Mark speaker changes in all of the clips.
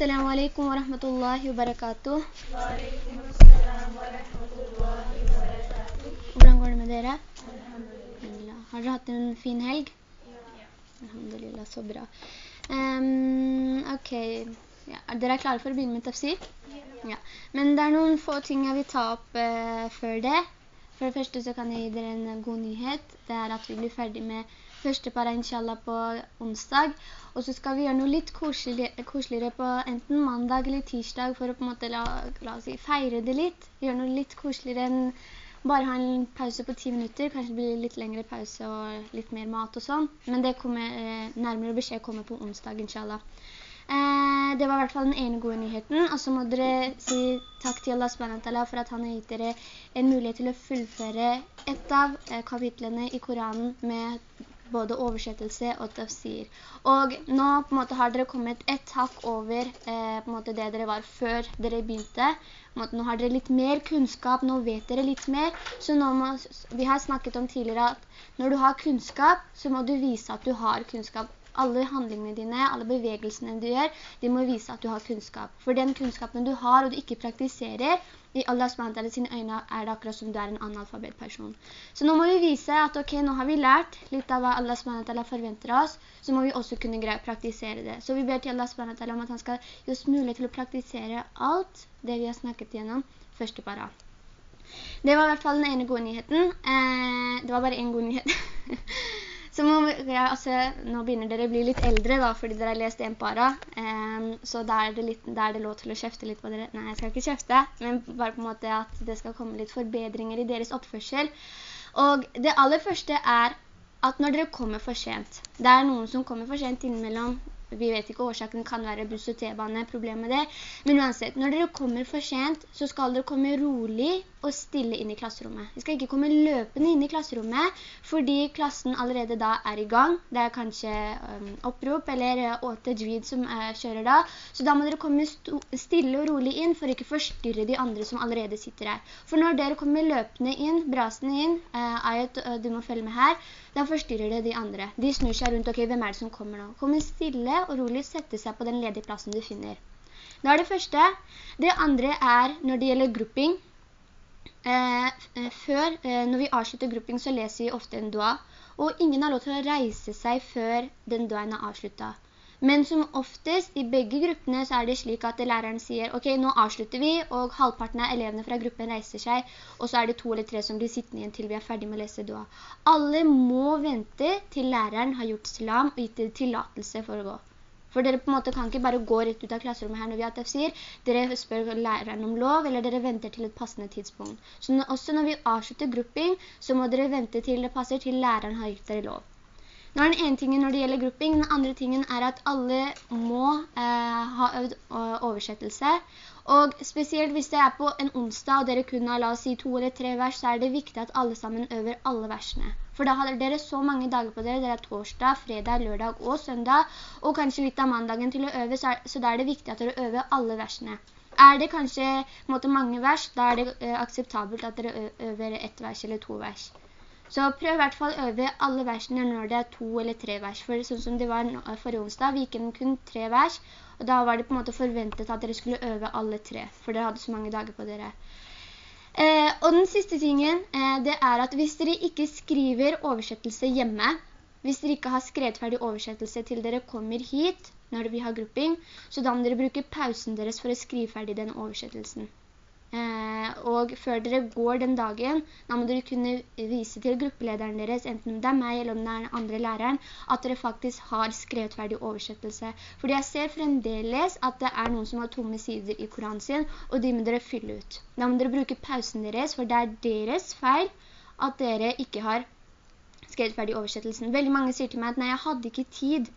Speaker 1: السلام عليكم ورحمة الله وبركاته Hvordan går det med dere? Alhamdulillah. Har dere hatt en fin helg? Alhamdulillah, så bra. Ehm, ok, ja. er dere klare for å begynne med tafsir? Ja. Men det er noen få ting jeg vil ta opp eh, før det. For det første så kan jeg gi dere en god nyhet. Det er at vi blir ferdig med første para inshallah på onsdag. Og så skal vi gjøre noe litt koseligere, koseligere på enten mandag eller tirsdag for å på en måte la, la oss si, feire det litt. Gjøre noe litt koseligere enn bare ha en pause på ti minutter. Kanskje det blir litt lengre pause og litt mer mat og sånn. Men det kommer, eh, nærmere beskjed kommer på onsdag inshallah. Eh, det var i hvert fall den ene gode nyheten. Og så må dere si takk til Allah SWT for at han har gitt dere en mulighet til å fullføre et av eh, kapitlene i Koranen med både oversettelse og tafsir. Og nå på måte har dere kommet et hakk over eh, på måte det dere var før dere begynte. Måte, nå har dere litt mer kunnskap, nå vet dere litt mer. Så må, vi har snakket om tidligere at når du har kunnskap, så må du vise at du har kunnskap. Alle handlingene dine, alle bevegelsene du gjør, de må vise at du har kunnskap. For den kunnskapen du har og du ikke praktiserer, i Allah SWT sine øyne er det akkurat som du er en analfabet person. Så nå må vi vise at ok, nå har vi lært litt av hva Allah SWT forventer oss, så må vi også kunne praktisere det. Så vi ber til Allah SWT om at han skal gi oss mulighet til å praktisere alt det vi har snakket gjennom første para. Det var i hvert fall den ene gode nyheten. Eh, det var bare en god nyhet. Ja, altså, nå begynner dere å bli litt eldre da, fordi dere har lest en para. Um, så da er, er, det lov til å kjefte litt på dere. Nei, jeg skal ikke kjefte, men bare på en måte at det skal komme litt forbedringer i deres oppførsel. Og det aller første er at når dere kommer for sent, det er noen som kommer for sent innimellom, vi vet ikke årsaken kan være buss og T-bane, problem med det. Men uansett, når dere kommer for sent, så skal dere komme rolig og stille inn i klasserommet. Vi skal ikke komme løpende inn i klasserommet, fordi klassen allerede da er i gang. Det er kanskje um, opprop eller uh, åte dvid som uh, kjører da. Så da må dere komme stille og rolig inn for ikke forstyrre de andre som allerede sitter her. For når dere kommer løpende inn, brasende inn, uh, Ayat, uh, du må følge med her, da forstyrrer det de andre. De snur seg rundt, ok, hvem er det som kommer nå? Kom stille og rolig sette seg på den ledige plassen du finner. Det er det første. Det andre er når det gjelder grupping. Eh, eh, før, eh, når vi avslutter grupping, så leser vi ofte en dua. Og ingen har lov til å reise seg før den duaen er avsluttet. Men som oftest i begge gruppene så er det slik at læreren sier ok, nå avslutter vi, og halvparten av elevene fra gruppen reiser seg, og så er det to eller tre som blir sittende igjen til vi er ferdig med å lese dua. Alle må vente til læreren har gjort salam og gitt tillatelse for å gå. For dere på en måte kan ikke bare gå rett ut av klasserommet her når vi har tafsir. Dere spør læreren om lov, eller dere venter til et passende tidspunkt. Så også når vi avslutter grupping, så må dere vente til det passer til læreren har gitt dere lov. Nå er den ene tingen når det gjelder grupping. Den andre tingen er at alle må eh, ha øvd eh, oversettelse. Og spesielt hvis det er på en onsdag, og dere kunne la oss si to eller tre vers, så er det viktig at alle sammen øver alle versene. For da har dere så mange dager på dere. Det er torsdag, fredag, lørdag og søndag, og kanskje litt av mandagen til å øve, så, er, så da er det viktig at dere øver alle versene. Er det kanskje måte, mange vers, da er det eh, akseptabelt at dere øver ett vers eller to vers. Så prøv i hvert fall å øve alle versene når det er to eller tre vers. For sånn som det var forrige onsdag, vi gikk kun tre vers, og da var det på en måte forventet at dere skulle øve alle tre, for dere hadde så mange dager på dere. Eh, og den siste tingen, eh, det er at hvis dere ikke skriver oversettelse hjemme, hvis dere ikke har skrevet ferdig oversettelse til dere kommer hit, når vi har grupping, så da må dere bruke pausen deres for å skrive ferdig den oversettelsen. Eh, og før dere går den dagen, da må dere kunne vise til gruppelederen deres, enten det er meg eller om det er den andre læreren, at dere faktisk har skrevet ferdig oversettelse. Fordi jeg ser fremdeles at det er noen som har tomme sider i Koranen sin, og de må dere fylle ut. Da må dere bruke pausen deres, for det er deres feil at dere ikke har skrevet ferdig oversettelsen. Veldig mange sier til meg at nei, jeg hadde ikke tid.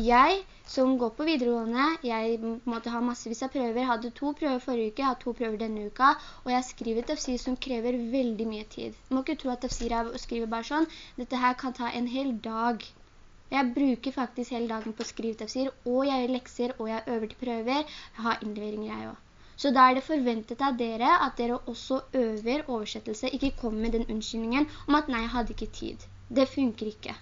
Speaker 1: Jeg, som går på videregående, jeg måtte ha massevis av prøver, hadde to prøver forrige uke, jeg hadde to prøver denne uka, og jeg skriver tafsir som krever veldig mye tid. Du må ikke tro at tafsir er å skrive bare sånn. Dette her kan ta en hel dag. Jeg bruker faktisk hele dagen på å skrive tafsir, og jeg gjør lekser, og jeg øver til prøver. Jeg har innleveringer jeg også. Så da er det forventet av dere at dere også øver oversettelse, ikke kommer med den unnskyldningen om at nei, jeg hadde ikke tid. Det funker ikke.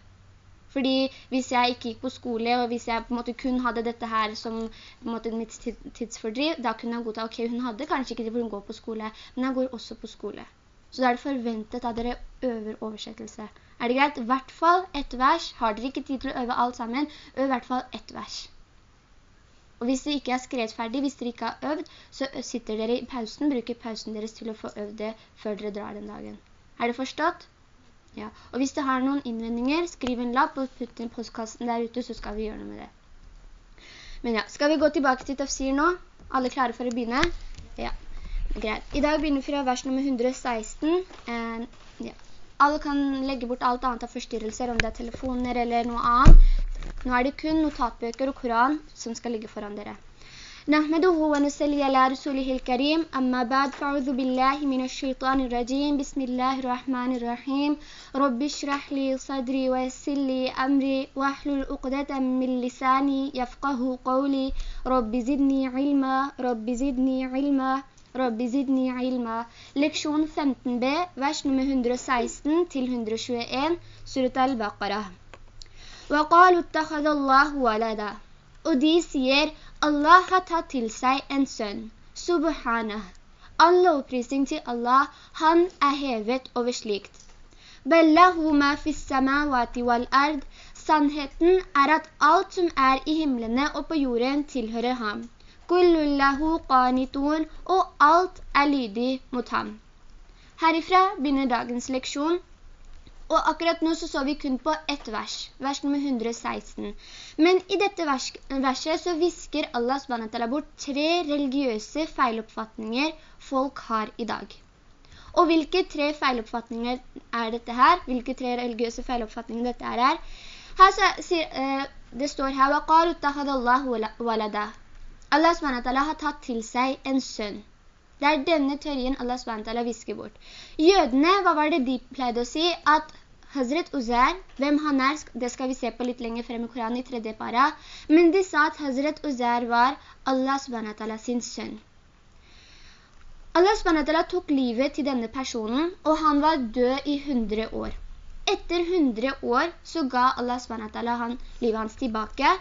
Speaker 1: Fordi hvis jeg ikke gikk på skole, og hvis jeg på en måte kun hadde dette her som på en måte mitt tidsfordriv, da kunne jeg godta, ok, hun hadde kanskje ikke det for hun går på skole, men jeg går også på skole. Så da er det forventet at dere øver oversettelse. Er det greit? I hvert fall ett vers. Har dere ikke tid til å øve alt sammen, øv i hvert fall ett vers. Og hvis dere ikke er skrevet ferdig, hvis dere ikke har øvd, så sitter dere i pausen, bruker pausen deres til å få øvd det før dere drar den dagen. Er det forstått? Ja. Og hvis det har noen innvendinger, skriv en lapp og putt den postkassen der ute, så skal vi gjøre noe med det. Men ja, skal vi gå tilbake til tafsir nå? Alle klare for å begynne? Ja, greit. I dag begynner vi fra vers nummer 116. Eh, ja. Alle kan legge bort alt annet av forstyrrelser, om det er telefoner eller noe annet. Nå er det kun notatbøker og Koran som skal ligge foran dere. نحمده ونسلي على رسوله الكريم أما بعد فأعوذ بالله من الشيطان الرجيم. بسم الله الرحمن الرحيم. رب اشرح لي صدري ويسر لي أمري واحلل عقدة من لساني يفقه قولي. رب زدني علما رب زدني علما رب زدني علما. Leksjon 15b, vers nummer 116 til 121, Surat al-Baqarah. وَقَالُوا اتَّخَذَ اللَّهُ وَلَدًا. Og de sier, Allah har tatt til seg en sønn. Subhanah. All lovprisning til Allah, han er hevet over slikt. Sannheten er at alt som er i himmelene og på jorden tilhører ham. Og alt er lydig mot ham. Herifra begynner dagens leksjon, og akkurat nå så så vi kun på ett vers, vers nummer 116. Men i dette vers, verset så visker Allah SWT bort tre religiøse feiloppfatninger folk har i dag. Og hvilke tre feiloppfatninger er dette her? Hvilke tre religiøse feiloppfatninger dette er her? Her så, sier, uh, det står her, وَقَالُ اتَّخَدَ اللَّهُ وَلَدَ Allah SWT har tatt til seg en sønn. Det er denne teorien Allah SWT visker bort. Jødene, hva var det de pleide å si? At Hazret Uzair, hvem han er, det skal vi se på litt lenger frem i Koranen i tredje para. Men de sa at Hazret Uzair var Allah SWT sin sønn. Allah SWT tok livet til denne personen, og han var død i hundre år. Etter hundre år så ga Allah SWT han, livet hans tilbake,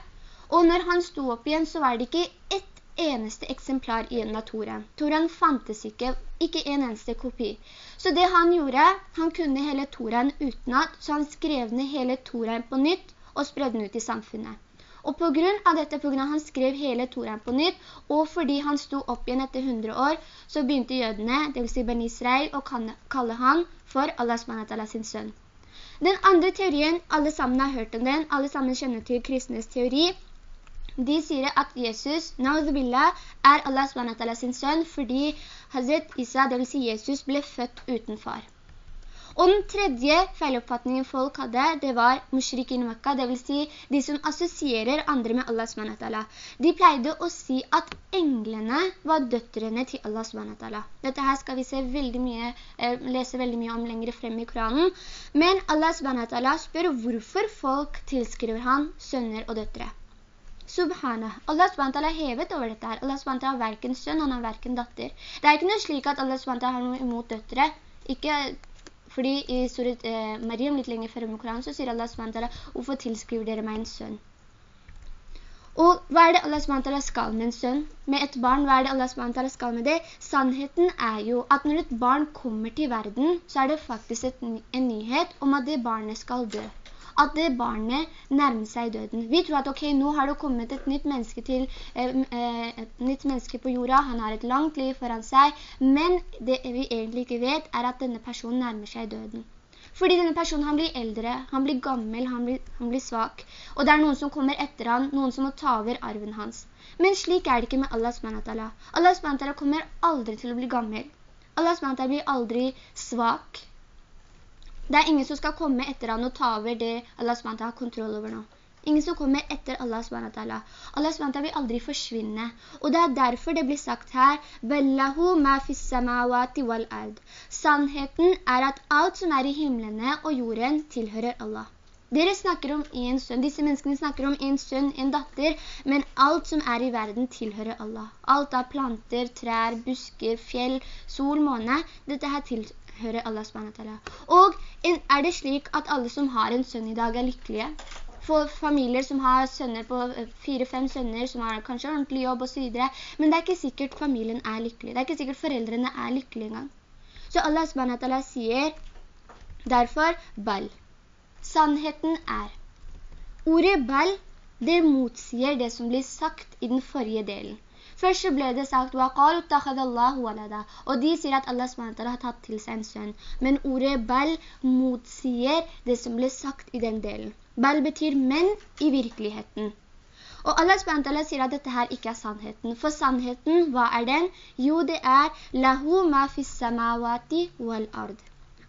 Speaker 1: og når han sto opp igjen så var det ikke ett eneste eksemplar igjen av Toren. Toren fantes ikke, ikke en eneste kopi. Så det han gjorde, han kunne hele Toren utenat, så han skrev ned hele Toren på nytt og spredde den ut i samfunnet. Og på grunn av dette, på grunn av han skrev hele Toren på nytt, og fordi han sto opp igjen etter 100 år, så begynte jødene, det vil si Ben Israel, å kalle han for Allah SWT sin sønn. Den andre teorien, alle sammen har hørt om den, alle sammen kjenner til kristnes teori, de sier at Jesus, Naudzubillah, er Allah SWT sin sønn, fordi Hazret Isa, det vil si Jesus, ble født uten far. Og den tredje feiloppfatningen folk hadde, det var mushrikin Mekka, det vil si de som assosierer andre med Allah SWT. De pleide å si at englene var døtrene til Allah SWT. Dette her skal vi veldig mye, eh, lese veldig mye om lengre frem i Koranen. Men Allah SWT spør hvorfor folk tilskriver han sønner og døtre. Subhanah. Allah SWT er hevet over dette her. Allah SWT har hverken sønn, han har hverken datter. Det er ikke noe slik at Allah SWT har noe imot døtre. Ikke, fordi i surat eh, Mariam litt lenger før i Koran så sier Allah SWT, hvorfor tilskriver dere meg en sønn? Og hva er det Allah SWT skal med en sønn? Med et barn, hva er det Allah SWT skal med det? Sannheten er jo at når et barn kommer til verden, så er det faktisk et, en nyhet om at det barnet skal dø at det barnet nærmer seg døden. Vi tror at ok, nå har det kommet et nytt menneske til, eh, eh, et nytt menneske på jorda, han har et langt liv foran seg, men det vi egentlig ikke vet er at denne personen nærmer seg døden. Fordi denne personen han blir eldre, han blir gammel, han blir, han blir svak. Og det er noen som kommer etter han, noen som må ta over arven hans. Men slik er det ikke med Allah SWT. Allah SWT kommer aldri til å bli gammel. Allah SWT blir aldri svak. Det er ingen som skal komme etter han og ta over det Allah SWT har kontroll over nå. Ingen som kommer etter Allah SWT. Allah SWT vil aldri forsvinne. Og det er derfor det blir sagt her. Sannheten er at alt som er i himmelene og jorden tilhører Allah. Dere snakker om en sønn, disse menneskene snakker om en sønn, en datter, men alt som er i verden tilhører Allah. Alt av planter, trær, busker, fjell, sol, måne, dette her tilhører Allah SWT. Og er det slik at alle som har en sønn i dag er lykkelige? for familier som har sønner på eh, fire-fem sønner, som har kanskje ordentlig jobb og så videre. Men det er ikke sikkert familien er lykkelig. Det er ikke sikkert foreldrene er lykkelige engang. Så Allah SWT sier derfor bal. Sannheten er. Ordet bal, det motsier det som blir sagt i den forrige delen. Først så ble det sagt, og de sier at Allah SWT har tatt til seg en sønn. Men ordet bal motsier det som ble sagt i den delen. Bal betyr menn i virkeligheten. Og Allah SWT sier at dette her ikke er sannheten. For sannheten, hva er den? Jo, det er «Lahu ma fis samawati wal ard».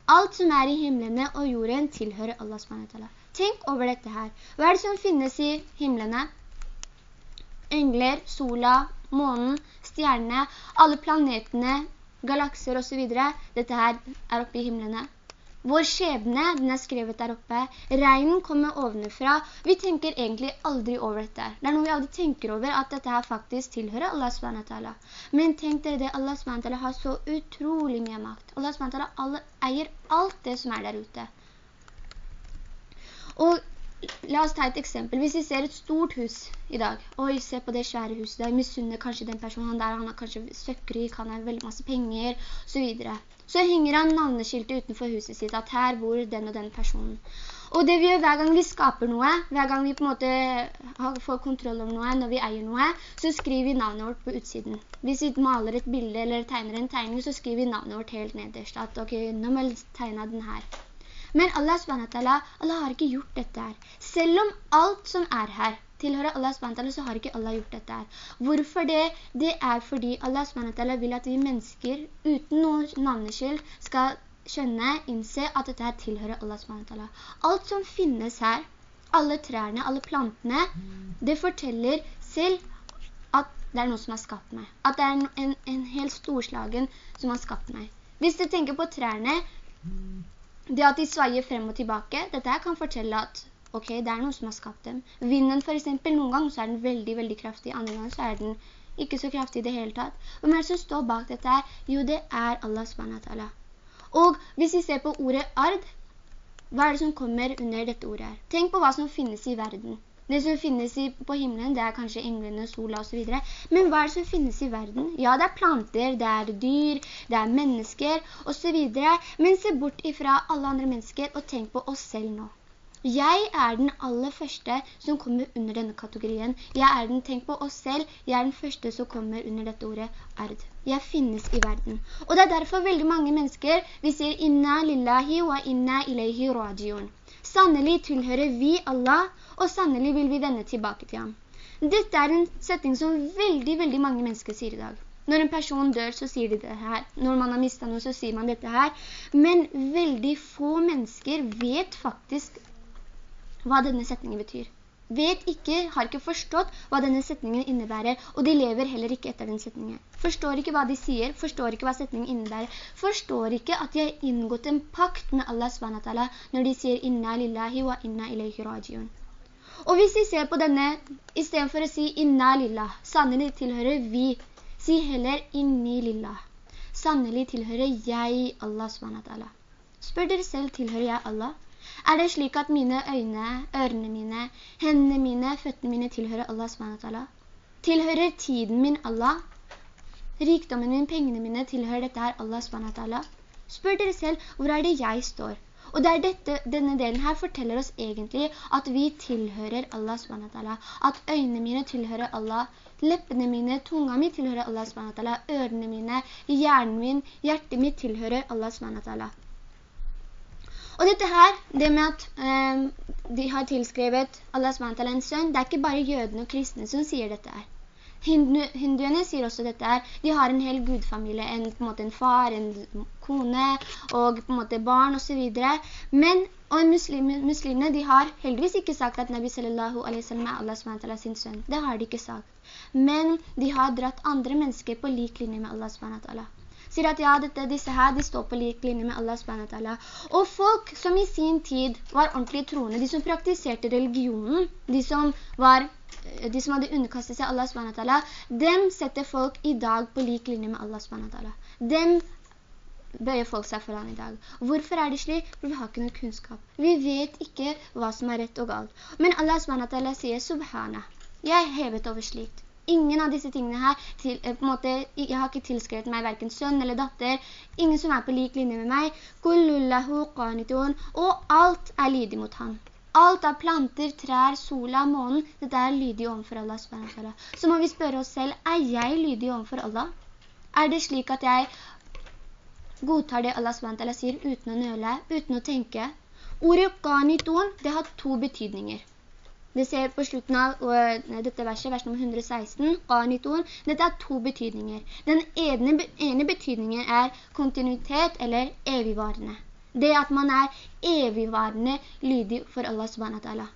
Speaker 1: Alt som er i himmelene og jorden tilhører Allah SWT. Tenk over dette her. Hva er det som finnes i himmelene? Engler, sola, månen, stjernene, alle planetene, galakser og så videre. Dette her er oppe i himmelene. Vår skjebne, den er skrevet der oppe. Regnen kommer ovenfra. Vi tenker egentlig aldri over dette. Det er noe vi aldri tenker over, at dette her faktisk tilhører Allah SWT. Men tenk dere det, Allah SWT har så utrolig mye makt. Allah SWT eier alt det som er der ute. Og la oss ta et eksempel. Hvis vi ser et stort hus i dag, oi, se på det svære huset, der misunner kanskje den personen der, han har kanskje søkkrik, han har veldig masse penger, så videre så henger han navneskiltet utenfor huset sitt at her bor den og den personen. Og det vi gjør hver gang vi skaper noe, hver gang vi på en måte får kontroll over noe, når vi eier noe, så skriver vi navnet vårt på utsiden. Hvis vi maler et bilde eller tegner en tegning, så skriver vi navnet vårt helt nederst. At ok, nå må jeg tegne den her. Men Allah, Allah har ikke gjort dette her. Selv om alt som er her, tilhører Allah SWT, så har ikke Allah gjort dette her. Hvorfor det? Det er fordi Allah SWT vil at vi mennesker uten noen navneskyld skal skjønne, innse at dette her tilhører Allah SWT. Alt som finnes her, alle trærne, alle plantene, det forteller selv at det er noe som har skapt meg. At det er en, en, helt storslagen som har skapt meg. Hvis du tenker på trærne, det at de sveier frem og tilbake, dette her kan fortelle at ok, det er noe som har skapt dem. Vinden for eksempel, noen ganger så er den veldig, veldig kraftig, andre ganger så er den ikke så kraftig i det hele tatt. Hvem er det som står bak dette her? Jo, det er Allah subhanahu Og hvis vi ser på ordet ard, hva er det som kommer under dette ordet her? Tenk på hva som finnes i verden. Det som finnes i, på himmelen, det er kanskje englene, sola og så videre. Men hva er det som finnes i verden? Ja, det er planter, det er dyr, det er mennesker og så videre. Men se bort ifra alle andre mennesker og tenk på oss selv nå. Jeg er den aller første som kommer under denne kategorien. Jeg er den, tenk på oss selv, jeg er den første som kommer under dette ordet ard. Jeg finnes i verden. Og det er derfor veldig mange mennesker, de sier «Inna lillahi wa inna ilayhi radion». Sannelig tilhører vi Allah, og sannelig vil vi vende tilbake til ham. Dette er en setning som veldig, veldig mange mennesker sier i dag. Når en person dør, så sier de det her. Når man har mistet noe, så sier man dette her. Men veldig få mennesker vet faktisk hva denne setningen betyr. Vet ikke, har ikke forstått hva denne setningen innebærer, og de lever heller ikke etter den setningen. Forstår ikke hva de sier, forstår ikke hva setningen innebærer, forstår ikke at de har inngått en pakt med Allah SWT når de sier «Inna lillahi wa inna ilayhi rajiun». Og hvis vi ser på denne, i stedet for å si «Inna lillah», sannelig tilhører vi, si heller «Inni lillah». Sannelig tilhører jeg Allah SWT. Spør dere selv, tilhører jeg Allah? Er det slik at mine øyne, ørene mine, hendene mine, føttene mine tilhører Allah SWT? Tilhører tiden min Allah? Rikdommen min, pengene mine, tilhører dette her Allah SWT? Spør dere selv, hvor er det jeg står? Og det er dette, denne delen her forteller oss egentlig at vi tilhører Allah SWT. At øynene mine tilhører Allah, leppene mine, tunga mi tilhører Allah SWT, ørene mine, hjernen min, hjertet mitt tilhører Allah SWT. Og dette her, det med at um, de har tilskrevet Allah SWT en sønn, det er ikke bare jødene og kristne som sier dette her. Hindu, hinduene sier også dette her. De har en hel gudfamilie, en, på en måte en far, en kone, og på en måte barn og så videre. Men, og muslim, muslimene, de har heldigvis ikke sagt at Nabi sallallahu alaihi sallam er Allah SWT sin sønn. Det har de ikke sagt. Men de har dratt andre mennesker på lik linje med Allah SWT. Sier at ja, dette, disse her, de står på lik linje med Allah SWT. Og folk som i sin tid var ordentlig troende, de som praktiserte religionen, de som var de som hadde underkastet seg Allah SWT, dem setter folk i dag på lik linje med Allah SWT. Dem bøyer folk seg foran i dag. Hvorfor er det slik? For vi har ikke noe kunnskap. Vi vet ikke hva som er rett og galt. Men Allah SWT sier Subhana. Jeg er hevet over slikt. Ingen av disse tingene her, til, eh, på en måte, jeg har ikke tilskrevet meg hverken sønn eller datter, ingen som er på lik linje med meg, og alt er lydig mot han. Alt av planter, trær, sola, månen, dette er lydig overfor Allah. Så må vi spørre oss selv, er jeg lydig overfor Allah? Er det slik at jeg godtar det Allah sier uten å nøle, uten å tenke? Ordet qanitun, det har to betydninger. Det ser på slutten av dette verset, vers nummer 116, qanitun, dette er to betydninger. Den ene, ene betydningen er kontinuitet eller evigvarende. Det at man er evigvarende lydig for Allah subhanahu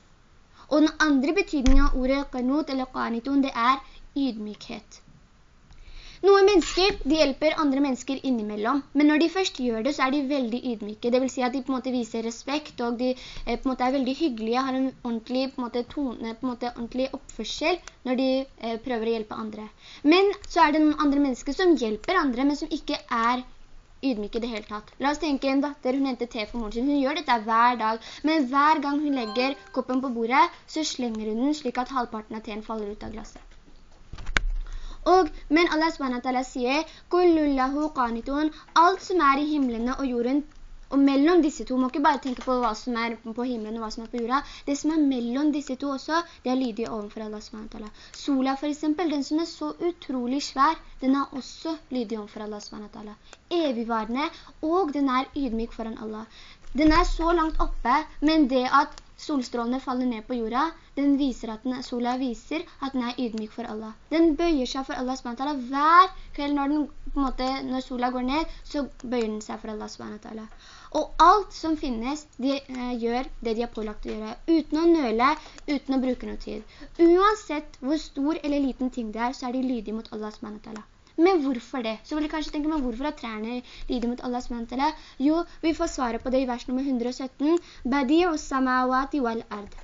Speaker 1: Og den andre betydningen av ordet qanut eller qanitun, det er ydmykhet. Noen mennesker, de hjelper andre mennesker innimellom, men når de først gjør det, så er de veldig ydmyke. Det vil si at de på en måte viser respekt, og de eh, på en måte er veldig hyggelige, har en ordentlig, på en måte, tone, på en måte ordentlig oppførsel når de eh, prøver å hjelpe andre. Men så er det noen andre mennesker som hjelper andre, men som ikke er ydmyk i det hele tatt. La oss tenke en datter, hun henter te for moren sin. Hun gjør dette hver dag, men hver gang hun legger koppen på bordet, så slenger hun den slik at halvparten av teen faller ut av glasset. Og, men Allah SWT sier, Alt som er i himmelene og jorden og mellom disse to, må ikke bare tenke på hva som er på himmelen og hva som er på jorda. Det som er mellom disse to også, det er lydig overfor Allah SWT. Sola for eksempel, den som er så utrolig svær, den er også lydig overfor Allah SWT. Evigvarende, og den er ydmyk foran Allah. Den er så langt oppe, men det at solstrålene faller ned på jorda, den viser at den, sola viser at den er ydmyk for Allah. Den bøyer seg for Allah SWT. Hver kveld når, den, måte, når sola går ned, så bøyer den seg for Allah SWT. Og alt som finnes, de eh, gjør det de har pålagt å gjøre, uten å nøle, uten å bruke noe tid. Uansett hvor stor eller liten ting det er, så er de lydige mot Allah SWT. Men hvorfor det? Så vil jeg kanskje tenke meg, hvorfor at trærne lider mot Allah SWT? Jo, vi får svaret på det i vers nummer 117. Badi'u samawati wal ard.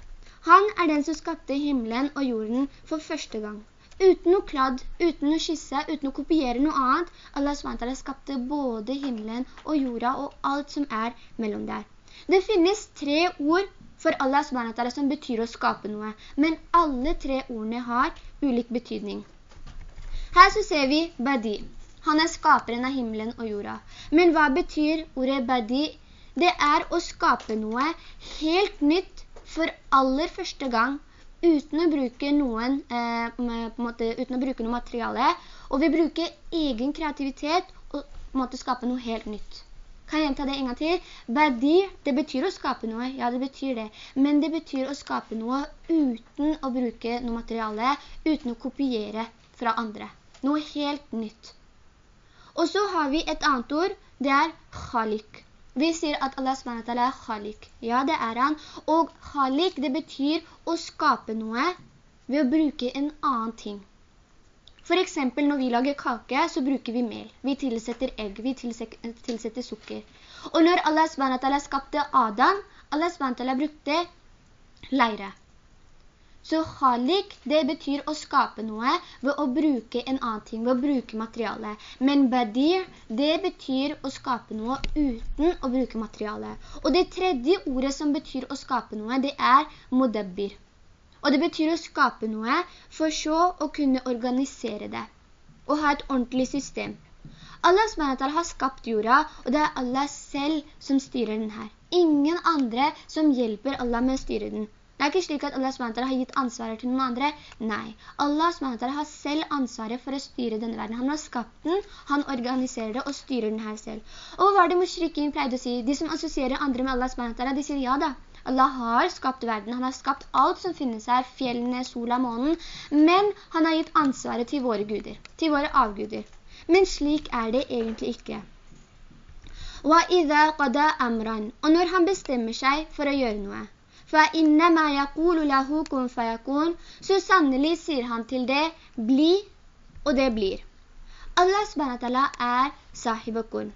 Speaker 1: Han er den som skapte himmelen og jorden for første gang. Uten noe kladd, uten noe skisse, uten å kopiere noe annet. Allah SWT skapte både himmelen og jorda og alt som er mellom der. Det finnes tre ord for Allah SWT som betyr å skape noe, men alle tre ordene har ulik betydning. Her så ser vi Badi. Han er skaperen av himmelen og jorda. Men hva betyr ordet Badi? Det er å skape noe helt nytt for aller første gang uten å bruke noen, eh, måte, uten å bruke noe materiale, og vi bruker egen kreativitet og måte skape noe helt nytt. Kan jeg gjenta det en gang til? Badi, det betyr å skape noe, ja det betyr det, men det betyr å skape noe uten å bruke noe materiale, uten å kopiere fra andre. Noe helt nytt. Og så har vi et annet ord, det er khalik. Vi sier at Allah SWT er khalik. Ja, det er han. Og khalik, det betyr å skape noe ved å bruke en annen ting. For eksempel når vi lager kake, så bruker vi mel. Vi tilsetter egg, vi tilsetter sukker. Og når Allah SWT skapte Adam, Allah SWT brukte leire. Så halik, det betyr å skape noe ved å bruke en annen ting, ved å bruke materiale. Men badir, det betyr å skape noe uten å bruke materiale. Og det tredje ordet som betyr å skape noe, det er modabbir. Og det betyr å skape noe for så å kunne organisere det. Og ha et ordentlig system. Allah SWT har skapt jorda, og det er Allah selv som styrer den her. Ingen andre som hjelper Allah med å styre den. Det er ikke slik at Allah SWT har gitt ansvaret til noen andre. Nei, Allah SWT har selv ansvaret for å styre denne verden. Han har skapt den, han organiserer det og styrer den her selv. Og hva var det mushrikin pleide å si? De som assosierer andre med Allah SWT, de sier ja da. Allah har skapt verden, han har skapt alt som finnes her, fjellene, sola, månen, men han har gitt ansvaret til våre guder, til våre avguder. Men slik er det egentlig ikke. Og når han bestemmer seg for å gjøre noe, فَإِنَّمَا يَقُولُ لَهُ كُنْ فَيَكُونَ Så sannelig sier han til det, bli, og det blir. Allah SWT er sahibakun.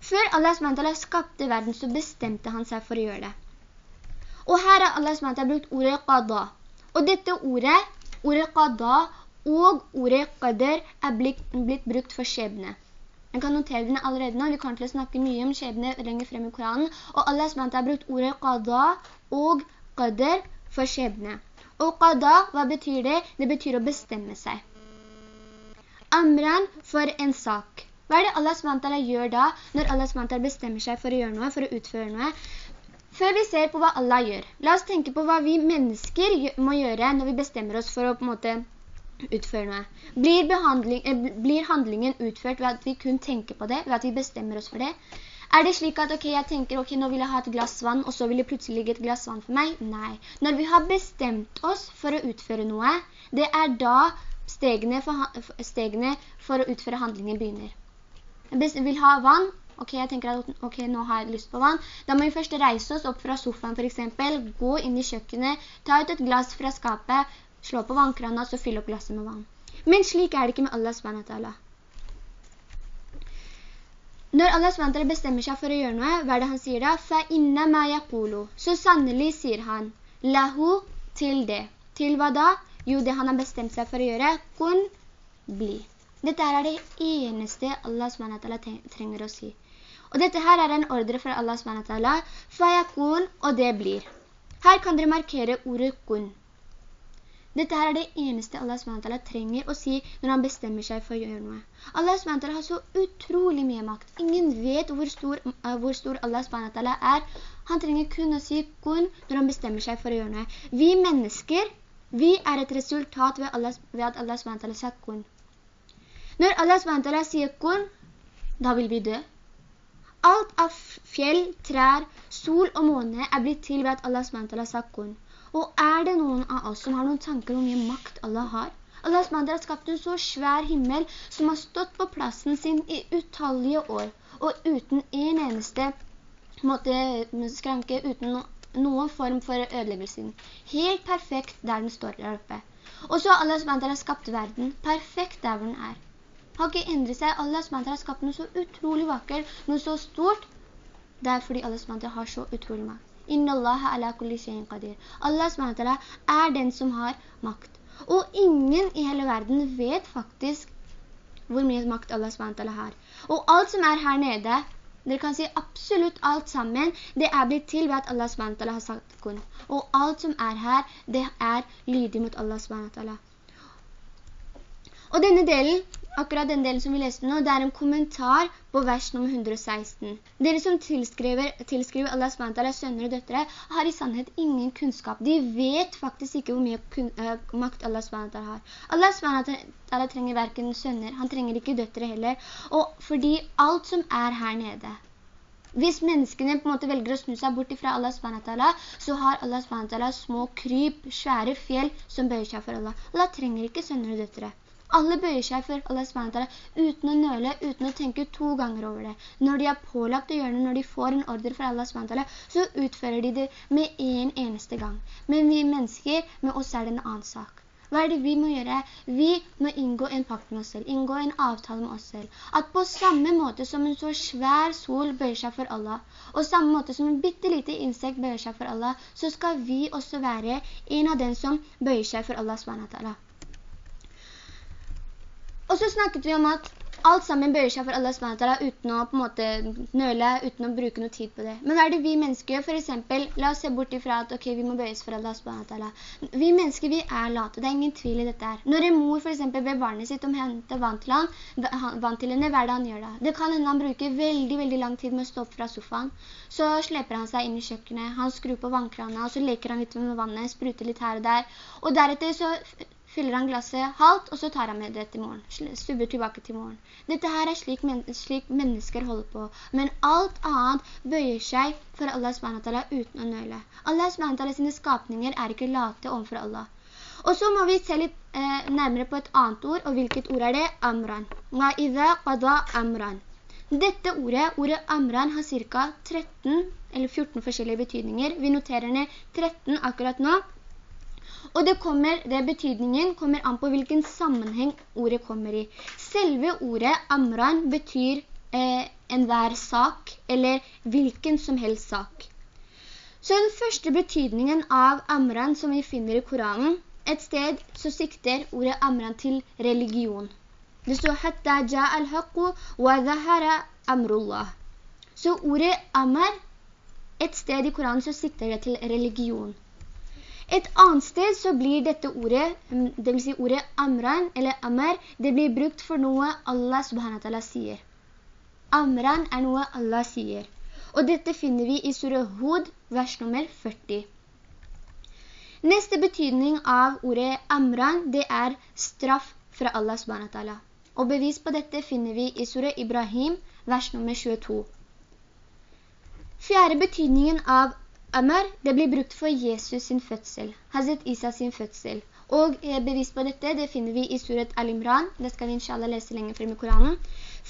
Speaker 1: Før Allah SWT skapte verden, så bestemte han seg for å gjøre det. Og her har Allah SWT brukt ordet qada. Og dette ordet, ordet qada og ordet qadr er blitt, blitt brukt for skjebne. Jeg kan notere den allerede nå, vi kommer til å snakke mye om skjebne lenger frem i Koranen. Og Allah SWT har brukt ordet qada og qadr for skjebne. Og qada, hva betyr det? Det betyr å bestemme seg. Amran for en sak. Hva er det Allah SWT gjør da, når Allah SWT bestemmer seg for å gjøre noe, for å utføre noe? Før vi ser på hva Allah gjør, la oss tenke på hva vi mennesker må gjøre når vi bestemmer oss for å på en måte utføre noe. Blir, eh, blir, handlingen utført ved at vi kun tenker på det, ved at vi bestemmer oss for det? Er det slik at, ok, jeg tenker, ok, nå vil jeg ha et glass vann, og så vil det plutselig ligge et glass vann for meg? Nei. Når vi har bestemt oss for å utføre noe, det er da stegene for, stegene for å utføre handlingen begynner. Jeg vil ha vann, ok, jeg tenker at ok, nå har jeg lyst på vann. Da må vi først reise oss opp fra sofaen for eksempel, gå inn i kjøkkenet, ta ut et glass fra skapet, slå på vannkranen og fylle opp glasset med vann. Men slik er det ikke med Allah SWT. Når Allah SWT bestemmer seg for å gjøre noe, hva er det han sier da? فَإِنَّمَا يَقُولُ yaqulu». Så sannelig sier han, «Lahu» til det. Til hva da? Jo, det han har bestemt seg for å gjøre, «Kun» bli. Dette er det eneste Allah SWT trenger å si. Og dette her er en ordre fra Allah SWT. Fayakun, og det blir. Her kan dere markere ordet kun. Dette her er det eneste Allah SWT trenger å si når han bestemmer seg for å gjøre noe. Allah SWT har så utrolig mye makt. Ingen vet hvor stor, uh, hvor stor Allah SWT er. Han trenger kun å si kun når han bestemmer seg for å gjøre noe. Vi mennesker, vi er et resultat ved, Allah, ved at Allah SWT sa kun. Når Allah SWT sier kun, da vil vi dø. Alt av fjell, trær, sol og måne er blitt til ved at Allah SWT sa kun. Og er det noen av oss som har noen tanker om hvor mye makt Allah har? Allah har skapt en så svær himmel som har stått på plassen sin i utallige år, og uten en eneste måte, skranke, uten noen form for ødeleggelse. Helt perfekt der den står der oppe. Og så har Allah har skapt verden perfekt der hvor den er har ikke endret seg. Allah har skapt noe så utrolig vakkert, noe så stort. Det er fordi Allah har så utrolig makt. Inna Allah ala kulli shayin qadir. Allah SWT er den som har makt. Og ingen i hele verden vet faktisk hvor mye makt Allah SWT har. Og alt som er her nede, dere kan si absolutt alt sammen, det er blitt til ved at Allah SWT har sagt kun. Og alt som er her, det er lydig mot Allah SWT. Og denne delen Akkurat den delen som vi leste nå, det er en kommentar på vers nummer 116. Dere som tilskriver, tilskriver Allah SWT sønner og døttere, har i sannhet ingen kunnskap. De vet faktisk ikke hvor mye kun, uh, makt Allah SWT har. Allah SWT trenger hverken sønner, han trenger ikke døttere heller. Og fordi alt som er her nede, hvis menneskene på en måte velger å snu seg bort fra Allah SWT, så har Allah SWT små kryp, svære fjell som bøyer seg for Allah. Allah trenger ikke sønner og døttere. Alle bøyer seg for Allah SWT uten å nøle, uten å tenke to ganger over det. Når de er pålagt å gjøre det, når de får en ordre fra Allah SWT, så utfører de det med en eneste gang. Men vi mennesker, med oss er det en annen sak. Hva er det vi må gjøre? Vi må inngå en pakt med oss selv, inngå en avtale med oss selv. At på samme måte som en så svær sol bøyer seg for Allah, og samme måte som en bittelite insekt bøyer seg for Allah, så skal vi også være en av den som bøyer seg for Allah SWT. Og så snakket vi om at alt sammen bøyer seg for Allah SWT uten å på en måte nøle, uten å bruke noe tid på det. Men hva er det vi mennesker gjør? For eksempel, la oss se bort ifra at okay, vi må bøyes for Allah SWT. Vi mennesker, vi er late. Det er ingen tvil i dette her. Når en mor for eksempel ber barnet sitt om å hente vann til, han, vann til henne, hva er det han gjør da? Det kan hende han bruker veldig, veldig lang tid med å stå opp fra sofaen. Så sleper han seg inn i kjøkkenet, han skrur på vannkrana, og så leker han litt med vannet, spruter litt her og der. Og deretter så fyller han glasset halvt, og så tar han med det til morgen. Stubber tilbake til morgen. Dette her er slik, men slik mennesker holder på. Men alt annet bøyer seg for Allah SWT uten å nøle. Allah SWT sine skapninger er ikke late overfor Allah. Og så må vi se litt eh, nærmere på et annet ord, og hvilket ord er det? Amran. Amran. Dette ordet, ordet Amran, har cirka 13 eller 14 forskjellige betydninger. Vi noterer ned 13 akkurat nå. Og det, kommer, det betydningen kommer an på hvilken sammenheng ordet kommer i. Selve ordet Amran betyr eh, enhver sak, eller hvilken som helst sak. Så den første betydningen av Amran som vi finner i Koranen, et sted så sikter ordet Amran til religion. Det står «Hatta ja al-haqqu wa zahara amrullah». Så ordet amar, et sted i Koranen så sikter det til religion. Et annet sted så blir dette ordet, det vil si ordet amran eller amar, det blir brukt for noe Allah subhanahu sier. Amran er noe Allah sier. Og dette finner vi i surah Hud, vers nummer 40. Neste betydning av ordet amran, det er straff fra Allah subhanahu. Og bevis på dette finner vi i surah Ibrahim, vers nummer 22. Fjerde betydningen av Amar, det blir brukt for Jesus sin fødsel, Hazret Isa sin fødsel. Og eh, bevis på dette, det finner vi i surat Al-Imran, det skal vi inshallah lese lenger frem i Koranen.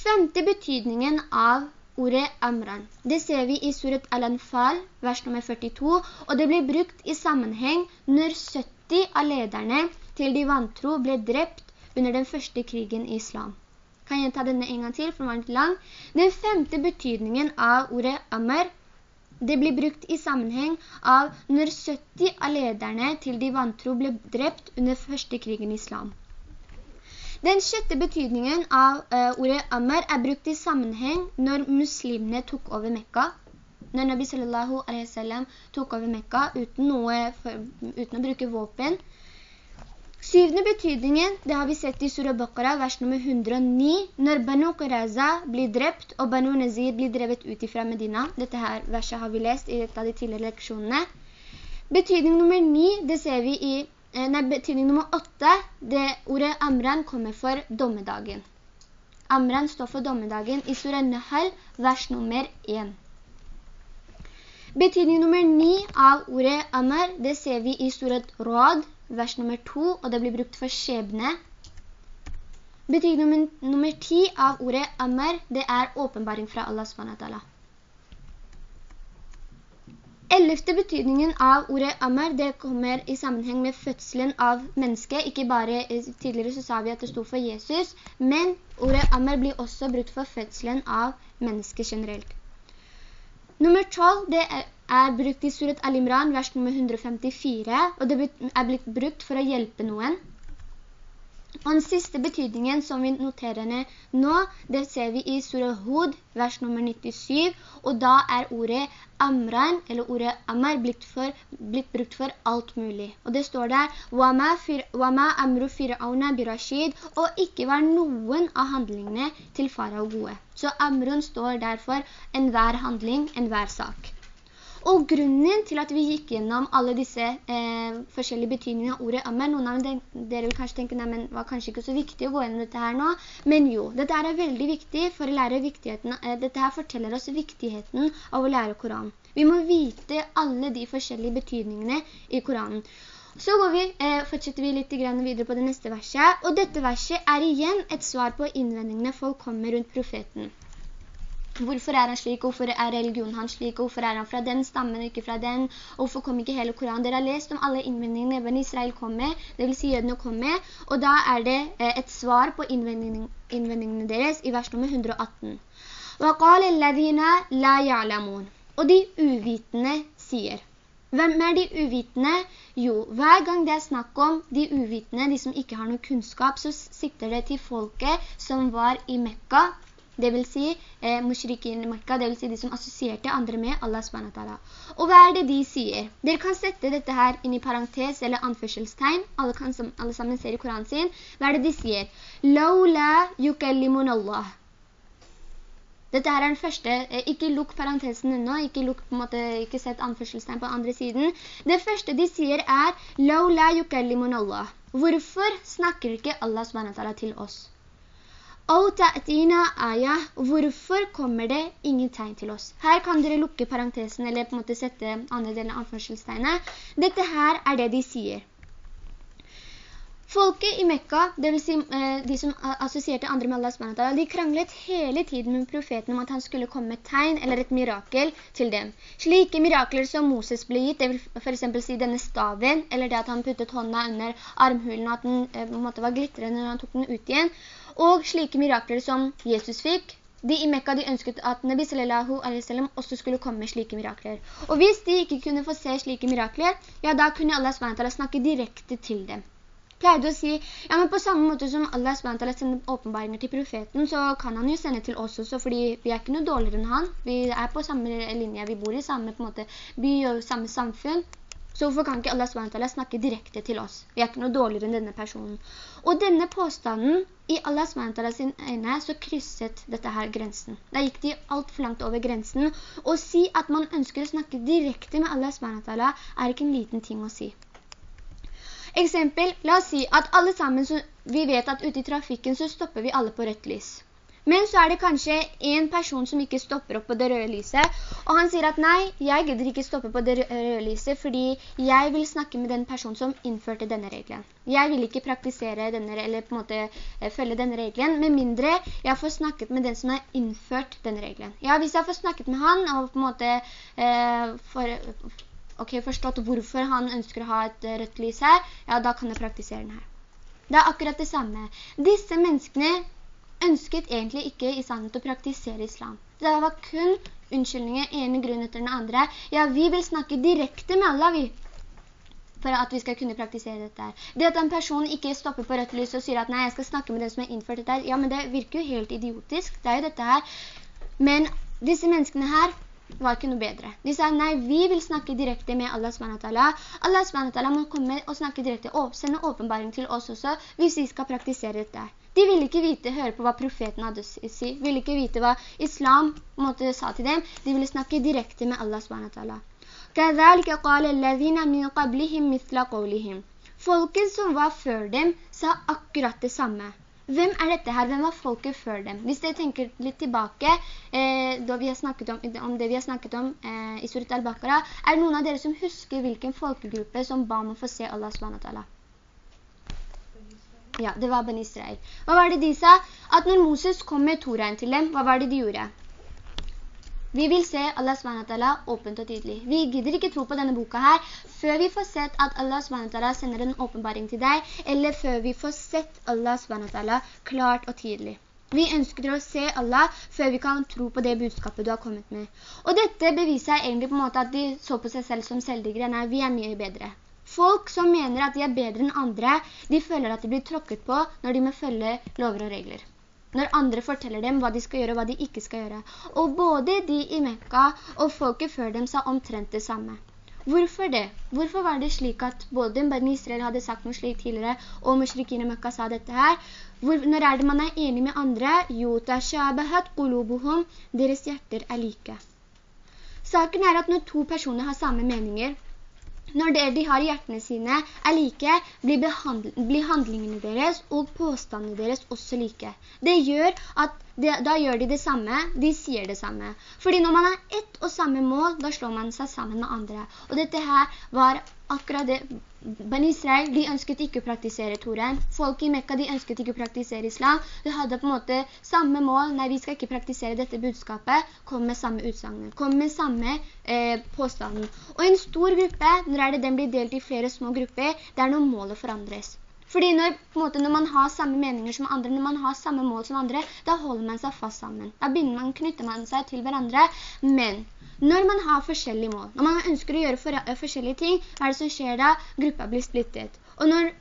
Speaker 1: Femte betydningen av ordet Amran, det ser vi i surat Al-Anfal, vers nummer 42, og det blir brukt i sammenheng når 70 av lederne til de vantro ble drept under den første krigen i islam. Kan jeg ta denne en gang til, for den var litt lang. Den femte betydningen av ordet Amr, det blir brukt i sammenheng av når 70 av lederne til de vantro ble drept under første krigen i islam. Den sjette betydningen av uh, ordet Amr er brukt i sammenheng når muslimene tok over Mekka. Når Nabi sallallahu alaihi wasallam tok over Mekka uten, noe uten å bruke våpen, Syvende betydningen, det har vi sett i Surah Baqarah, vers nummer 109, når Banu Quraza blir drept, og Banu Nazir blir drevet ut fra Medina. Dette her verset har vi lest i et av de tidligere leksjonene. Betydning nummer 9, det ser vi i, eh, nei, betydning nummer 8, det ordet Amran kommer for dommedagen. Amran står for dommedagen i Surah Nahal, vers nummer 1. Betydning nummer 9 av ordet Amr, det ser vi i Surat Rad, vers nummer 2, og det blir brukt for skjebne. Betydning nummer, nummer ti av ordet Amr, det er åpenbaring fra Allah SWT. Ellevte betydningen av ordet Amr, det kommer i sammenheng med fødselen av mennesket. Ikke bare, eh, tidligere så sa vi at det stod for Jesus, men ordet Amr blir også brukt for fødselen av mennesket generelt. Nummer 12, det er brukt i Surat Al-Imran, vers nummer 154, og det er blitt brukt for å hjelpe noen. Og den siste betydningen som vi noterer nå, det ser vi i Surah Hud, vers nummer 97, og da er ordet Amran, eller ordet Amar, blitt, for, blitt brukt for alt mulig. Og det står der, «Wama amru fir'auna birashid», og ikke var noen av handlingene til farao gode. Så Amrun står derfor en hver handling, en hver sak. Og grunnen til at vi gikk gjennom alle disse eh, forskjellige betydningene av ordet amr, noen av dere vil kanskje tenke, nei, men var kanskje ikke så viktig å gå gjennom dette her nå, men jo, dette er veldig viktig for å lære viktigheten, eh, dette her forteller oss viktigheten av å lære Koran. Vi må vite alle de forskjellige betydningene i Koranen. Så vi, eh, fortsetter vi litt videre på det neste verset, og dette verset er igjen et svar på innvendingene folk kommer rundt profeten. Hvorfor er han slik? Hvorfor er religionen hans slik? Hvorfor er han fra den stammen og ikke fra den? Hvorfor kom ikke hele Koranen? Dere har lest om alle innvendingene Eben Israel kom med, det vil si jødene kom med, og da er det eh, et svar på innvending, innvendingene deres i vers nummer 118. Og de uvitende sier. Hvem er de uvitende? Jo, hver gang det er snakk om de uvitende, de som ikke har noe kunnskap, så sikter det til folket som var i Mekka, det vil si eh, mushrikin i Mekka, det vil si de som assosierte andre med Allah SWT. Og hva er det de sier? Dere kan sette dette her inn i parentes eller anførselstegn. Alle, kan, alle sammen ser i Koranen sin. Hva er det de sier? «Laula yukallimun Allah». Dette her er den første, eh, ikke lukk parentesen nå, ikke, lukk, på en måte, ikke sett anførselstegn på andre siden. Det første de sier er «Laula yukallimun Allah». Hvorfor snakker ikke Allah SWT til oss? Hvorfor kommer det ingen tegn til oss? Her kan dere lukke parentesen, eller på en måte sette andre delen av anførselstegnet. Dette her er det de sier. Folket i Mekka, det vil si eh, de som assosierte andre med Allah SWT, de kranglet hele tiden med profeten om at han skulle komme med tegn eller et mirakel til dem. Slike mirakler som Moses ble gitt, det vil for eksempel si denne staven, eller det at han puttet hånda under armhulen og at den eh, måte, var glittrende når han tok den ut igjen. Og slike mirakler som Jesus fikk, de i Mekka de ønsket at Nabi sallallahu alaihi wasallam også skulle komme med slike mirakler. Og hvis de ikke kunne få se slike mirakler, ja da kunne Allah SWT snakke direkte til dem pleide å si, ja, men på samme måte som Allah SWT sender åpenbaringer til profeten, så kan han jo sende til oss også, fordi vi er ikke noe dårligere enn han. Vi er på samme linje, vi bor i samme måte, by og samme samfunn. Så hvorfor kan ikke Allah SWT snakke direkte til oss? Vi er ikke noe dårligere enn denne personen. Og denne påstanden, i Allah SWT sin øyne, så krysset dette her grensen. Da gikk de alt for langt over grensen. Å si at man ønsker å snakke direkte med Allah SWT er ikke en liten ting å si. Eksempel, la oss si at alle sammen, vi vet at ute i trafikken så stopper vi alle på rødt lys. Men så er det kanskje en person som ikke stopper opp på det røde lyset, og han sier at nei, jeg gidder ikke stoppe på det røde lyset, fordi jeg vil snakke med den personen som innførte denne regelen. Jeg vil ikke praktisere denne, eller på en måte eh, følge denne regelen, med mindre jeg får snakket med den som har innført denne regelen. Ja, hvis jeg får snakket med han, og på en måte eh, for, ok, forstått hvorfor han ønsker å ha et eh, rødt lys her, ja, da kan jeg praktisere den her. Det er akkurat det samme. Disse menneskene ønsket egentlig ikke i sannhet å praktisere islam. Det var kun unnskyldninger, ene grunn etter den andre. Ja, vi vil snakke direkte med Allah, vi for at vi skal kunne praktisere dette her. Det at en person ikke stopper på rødt lys og sier at nei, jeg skal snakke med den som har innført dette her, ja, men det virker jo helt idiotisk. Det er jo dette her. Men disse menneskene her, var ikke noe bedre. De sa, nei, vi vil snakke direkte med Allah SWT. Allah SWT må komme og snakke direkte, og sende åpenbaring til oss også, hvis vi skal praktisere dette. De ville ikke vite, høre på hva profeten hadde å si, ville ikke vite hva islam måtte sa til dem, de ville snakke direkte med Allah SWT. كَذَلِكَ قَالَ الَّذِينَ مِنْ قَبْلِهِمْ مِثْلَ قَوْلِهِمْ Folken som var før dem sa akkurat det samme. Hvem er dette her? Hvem var folket før dem? Hvis dere tenker litt tilbake, eh, da vi har snakket om, om, det vi har snakket om eh, i Surat al-Baqarah, er det noen av dere som husker hvilken folkegruppe som ba om å få se Allah SWT? Ja, det var Ben Israel. Hva var det de sa? At når Moses kom med Toraen til dem, hva var det de gjorde? Vi vil se Allah SWT åpent og tydelig. Vi gidder ikke tro på denne boka her før vi får sett at Allah SWT sender en åpenbaring til deg, eller før vi får sett Allah SWT klart og tydelig. Vi ønsker å se Allah før vi kan tro på det budskapet du har kommet med. Og dette beviser egentlig på en måte at de så på seg selv som selvdiggere. Nei, vi er mye bedre. Folk som mener at de er bedre enn andre, de føler at de blir tråkket på når de må følge lover og regler når andre forteller dem hva de skal gjøre og hva de ikke skal gjøre. Og både de i Mekka og folket før dem sa omtrent det samme. Hvorfor det? Hvorfor var det slik at både Ben Israel hadde sagt noe slik tidligere, og mushrikine Mekka sa dette her? Hvor, når er det man er enig med andre? Jo, deres hjerter er like. Saken er at når to personer har samme meninger, når det de har i hjertene sine er like, blir, blir handlingene deres og påstandene deres også like. Det gjør at det, da gjør de det samme, de sier det samme. Fordi når man har ett og samme mål, da slår man seg sammen med andre. Og dette her var akkurat det. Ben Israel, de ønsket ikke å praktisere Toren. Folk i Mekka, de ønsket ikke å praktisere islam. De hadde på en måte samme mål. Nei, vi skal ikke praktisere dette budskapet. Kom med samme utsagnet. Kom med samme eh, påstanden. Og en stor gruppe, når det den blir delt i flere små grupper, det er når målet forandres. Fordi når, måte, når, man har samme meninger som andre, når man har samme mål som andre, da holder man seg fast sammen. Da begynner man, knytter man seg til hverandre. Men når man har forskjellige mål, når man ønsker å gjøre for, forskjellige ting, hva er det som skjer da? Gruppa blir splittet. Og når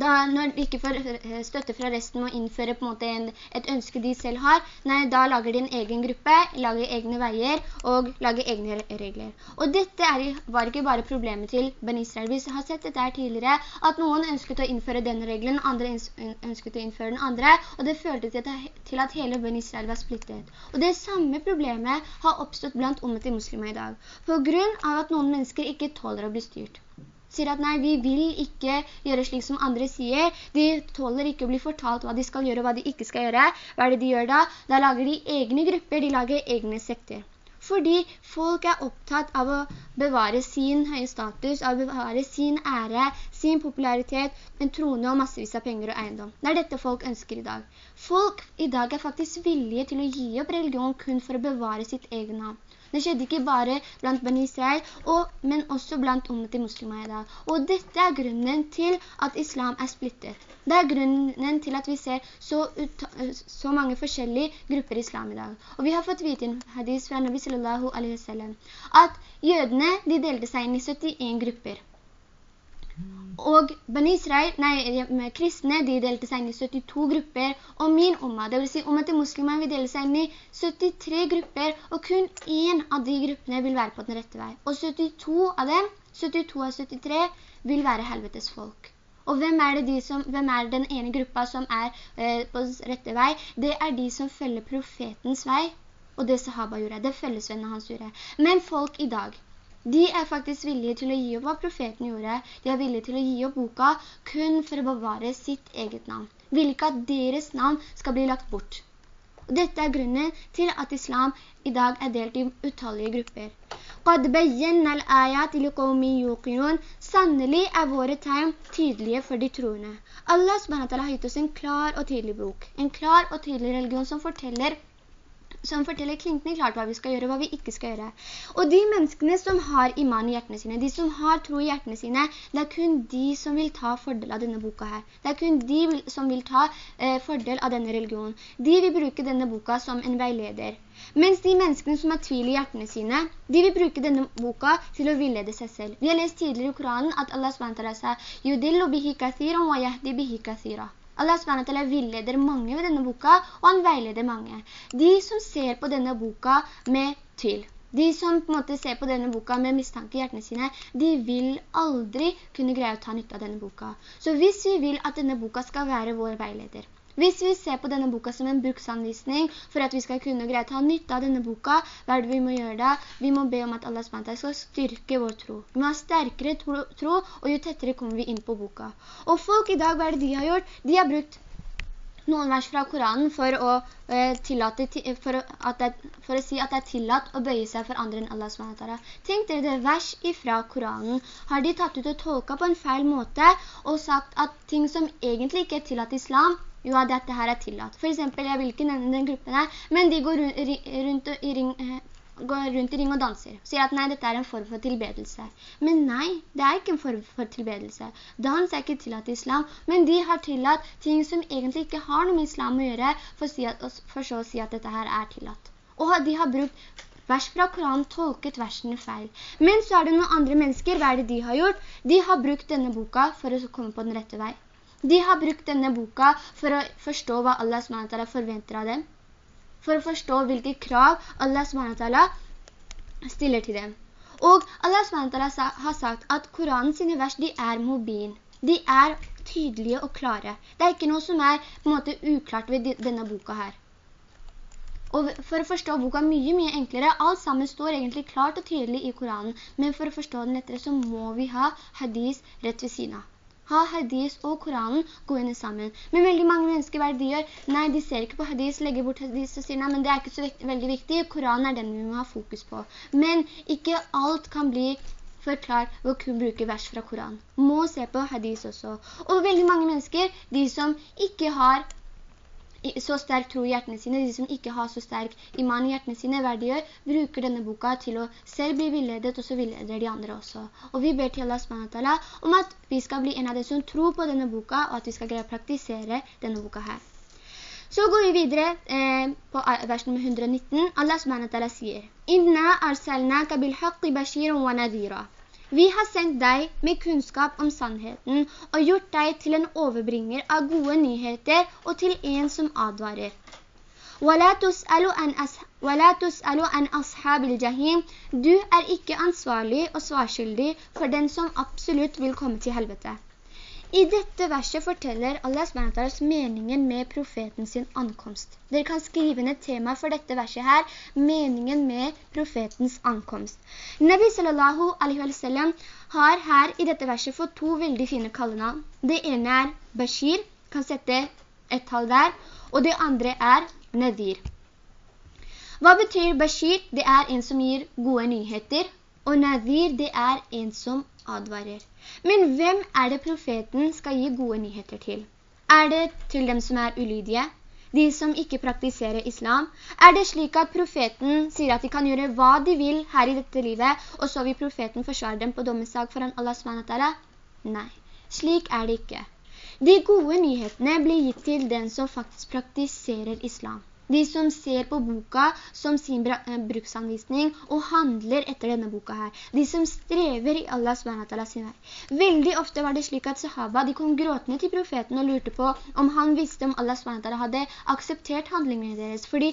Speaker 1: da, når de ikke får eh, støtte fra resten og innføre på en en, et ønske de selv har, nei, da lager de en egen gruppe, lager egne veier og lager egne regler. Og dette er, var ikke bare problemet til Ben Israel. Vi har sett dette her tidligere, at noen ønsket å innføre denne regelen, andre ønsket å innføre den andre, og det følte til at, hele Ben Israel var splittet. Og det samme problemet har oppstått blant ummet i muslimer i dag, på grunn av at noen mennesker ikke tåler å bli styrt. Sier at nei, vi vil ikke gjøre slik som andre sier. De tåler ikke å bli fortalt hva de skal gjøre, og hva de ikke skal gjøre. Hva er det de gjør da? Da lager de egne grupper, de lager egne sekter. Fordi folk er opptatt av å bevare sin høye status, av å bevare sin ære, sin popularitet, en trone og massevis av penger og eiendom. Det er dette folk ønsker i dag. Folk i dag er faktisk villige til å gi opp religion kun for å bevare sitt egen navn. Det skjedde ikke bare blant Bani Israel, og, men også blant ommet i muslimer i dag. Og dette er grunnen til at islam er splittet. Det er grunnen til at vi ser så, så mange forskjellige grupper i islam i dag. Og vi har fått vite en hadis fra Nabi sallallahu alaihi wasallam at jødene de delte seg inn i 71 grupper. Og Ben Israel, nei, kristne, de delte seg inn i 72 grupper, og min umma, det vil si umma til muslimer, vil dele seg inn i 73 grupper, og kun en av de gruppene vil være på den rette vei. Og 72 av dem, 72 av 73, vil være helvetes folk. Og hvem er, de som, hvem er den ene gruppa som er eh, på rette vei? Det er de som følger profetens vei, og det sahaba gjorde, det følgesvennene hans gjorde. Men folk i dag, de er faktisk villige til å gi opp hva profeten gjorde. De er villige til å gi opp boka kun for å bevare sitt eget navn. Vil ikke at deres navn skal bli lagt bort. Og dette er grunnen til at islam i dag er delt i utallige grupper. قد بينا الآيات لقوم يوقنون Sannelig er våre tegn tydelige for de troende. Allah SWT har gitt oss en klar og tydelig bok. En klar og tydelig religion som forteller som forteller klinkende klart hva vi skal gjøre, hva vi ikke skal gjøre. Og de menneskene som har iman i hjertene sine, de som har tro i hjertene sine, det er kun de som vil ta fordel av denne boka her. Det er kun de som vil ta eh, fordel av denne religionen. De vil bruke denne boka som en veileder. Mens de menneskene som har tvil i hjertene sine, de vil bruke denne boka til å villede seg selv. Vi har lest tidligere i Koranen at Allah SWT sa «Yudillu bihi kathiran wa yahdi bihi kathira». Allah SWT villeder mange ved denne boka, og han veileder mange. De som ser på denne boka med tvil, de som på en måte ser på denne boka med mistanke i hjertene sine, de vil aldri kunne greie å ta nytte av denne boka. Så hvis vi vil at denne boka skal være vår veileder, hvis vi ser på denne boka som en bruksanvisning for at vi skal kunne greie ta nytte av denne boka, hva er det vi må gjøre da? Vi må be om at Allah SWT skal styrke vår tro. Vi må ha sterkere tro, og jo tettere kommer vi inn på boka. Og folk i dag, hva er det de har gjort? De har brukt noen vers fra Koranen for å, eh, tillate, for, det, for å si at det er tillatt å bøye seg for andre enn Allah SWT. Tenk dere det vers fra Koranen. Har de tatt ut og tolket på en feil måte og sagt at ting som egentlig ikke er tillatt islam, jo, at dette her er tillatt. For eksempel, jeg vil ikke nevne den gruppen her, men de går rundt, i, ring, eh, går rundt i ring og danser. Sier at nei, dette er en form for tilbedelse. Men nei, det er ikke en form for tilbedelse. Dans er ikke tillatt i islam, men de har tillatt ting som egentlig ikke har noe med islam å gjøre, for, si at, for så å si at dette her er tillatt. Og de har brukt vers fra Koranen tolket versene feil. Men så er det noen andre mennesker, hva er det de har gjort? De har brukt denne boka for å komme på den rette vei. De har brukt denne boka for å forstå hva Allah SWT forventer av dem. For å forstå hvilke krav Allah SWT stiller til dem. Og Allah SWT har sagt at Koranen sine vers, de er mobil. De er tydelige og klare. Det er ikke noe som er på en måte uklart ved denne boka her. Og for å forstå boka mye, mye enklere, alt sammen står egentlig klart og tydelig i Koranen, men for å forstå den lettere så må vi ha hadis rett ved siden av ha hadis og Koranen gående sammen. Men veldig mange mennesker, hva de gjør? Nei, de ser ikke på hadis, legger bort hadis og sier, nei, men det er ikke så veldig viktig. Koranen er den vi må ha fokus på. Men ikke alt kan bli forklart ved å kun bruke vers fra Koranen. Må se på hadis også. Og veldig mange mennesker, de som ikke har så sterk tro i hjertene sine, de som ikke har så sterk iman i hjertene sine, hva de gjør, bruker denne boka til å selv bli villedet, og så villeder de andre også. Og vi ber til Allah SWT om at vi skal bli en av de som tror på denne boka, og at vi skal greie å praktisere denne boka her. Så går vi videre eh, på vers nummer 119. Allah SWT sier, «Inna arsalnaka bil haqqi bashirun wa nadira». Vi har sendt deg med kunnskap om sannheten og gjort deg til en overbringer av gode nyheter og til en som advarer. Du er ikke ansvarlig og svarskyldig for den som absolutt vil komme til helvete. I dette verset forteller Allah SWT meningen med profeten sin ankomst. Dere kan skrive ned tema for dette verset her, meningen med profetens ankomst. Nabi sallallahu alaihi wa sallam har her i dette verset fått to veldig fine kallenavn. Det ene er Bashir, kan sette et tall der, og det andre er Nadir. Hva betyr Bashir? Det er en som gir gode nyheter, og Nadir det er en som advarer. Men hvem er det profeten skal gi gode nyheter til? Er det til dem som er ulydige? De som ikke praktiserer islam? Er det slik at profeten sier at de kan gjøre hva de vil her i dette livet, og så vil profeten forsvare dem på dommestag foran Allah SWT? Nei, slik er det ikke. De gode nyhetene blir gitt til den som faktisk praktiserer islam. De som ser på boka som sin eh, bruksanvisning og handler etter denne boka her. De som strever i Allah SWT sin vei. Veldig ofte var det slik at sahaba de kom gråtende til profeten og lurte på om han visste om Allah SWT hadde akseptert handlingene deres. Fordi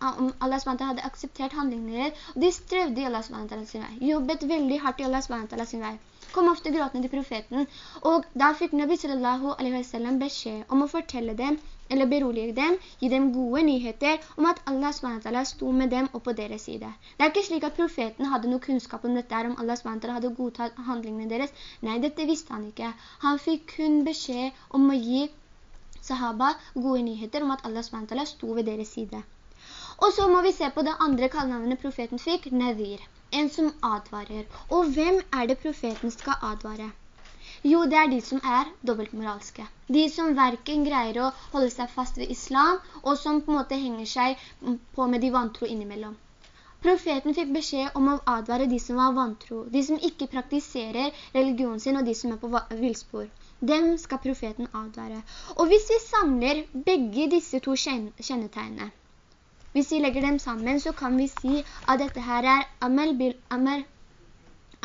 Speaker 1: om Allah SWT hadde akseptert handlingene deres, de strevde i Allah SWT sin vei. Jobbet veldig hardt i Allah SWT sin vei kom ofte gråtende til profeten, og da fikk Nabi sallallahu alaihi wa sallam beskjed om å fortelle dem, eller berolige dem, gi dem gode nyheter om at Allah SWT sto med dem og på deres side. Det er ikke slik at profeten hadde noe kunnskap om dette, om Allah SWT hadde godtatt handlingene deres. Nei, dette visste han ikke. Han fikk kun beskjed om å gi sahaba gode nyheter om at Allah SWT sto ved deres side. Og så må vi se på det andre kallnavnet profeten fikk, Nadir en som advarer. Og hvem er det profeten skal advare? Jo, det er de som er dobbeltmoralske. De som hverken greier å holde seg fast ved islam, og som på en måte henger seg på med de vantro innimellom. Profeten fikk beskjed om å advare de som var vantro, de som ikke praktiserer religionen sin, og de som er på vilspor. Dem skal profeten advare. Og hvis vi samler begge disse to kjennetegnene, hvis vi legger dem sammen, så kan vi si at dette her er Amel bil, Amr,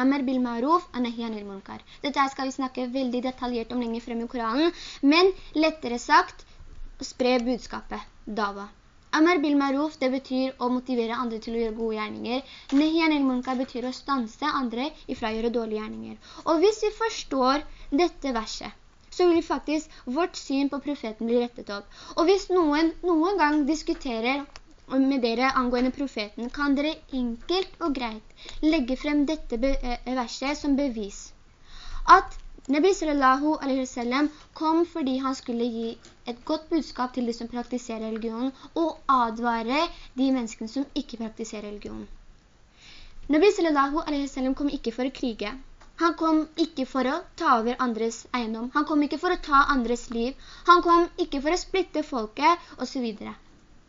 Speaker 1: Amr bil Maruf Anahyan il Munkar. Dette skal vi snakke veldig detaljert om lenger frem i Koranen, men lettere sagt, spre budskapet, dava. Amr bil Maruf, det betyr å motivere andre til å gjøre gode gjerninger. Nehyan il Munkar betyr å stanse andre ifra å gjøre dårlige gjerninger. Og hvis vi forstår dette verset, så vil faktisk vårt syn på profeten bli rettet opp. Og hvis noen noen gang diskuterer med dere angående profeten, kan dere enkelt og greit legge frem dette eh, verset som bevis. At Nabi sallallahu alaihi wasallam kom fordi han skulle gi et godt budskap til de som praktiserer religionen, og advare de menneskene som ikke praktiserer religionen. Nabi sallallahu alaihi wasallam kom ikke for å krige. Han kom ikke for å ta over andres eiendom. Han kom ikke for å ta andres liv. Han kom ikke for å splitte folket, og så videre.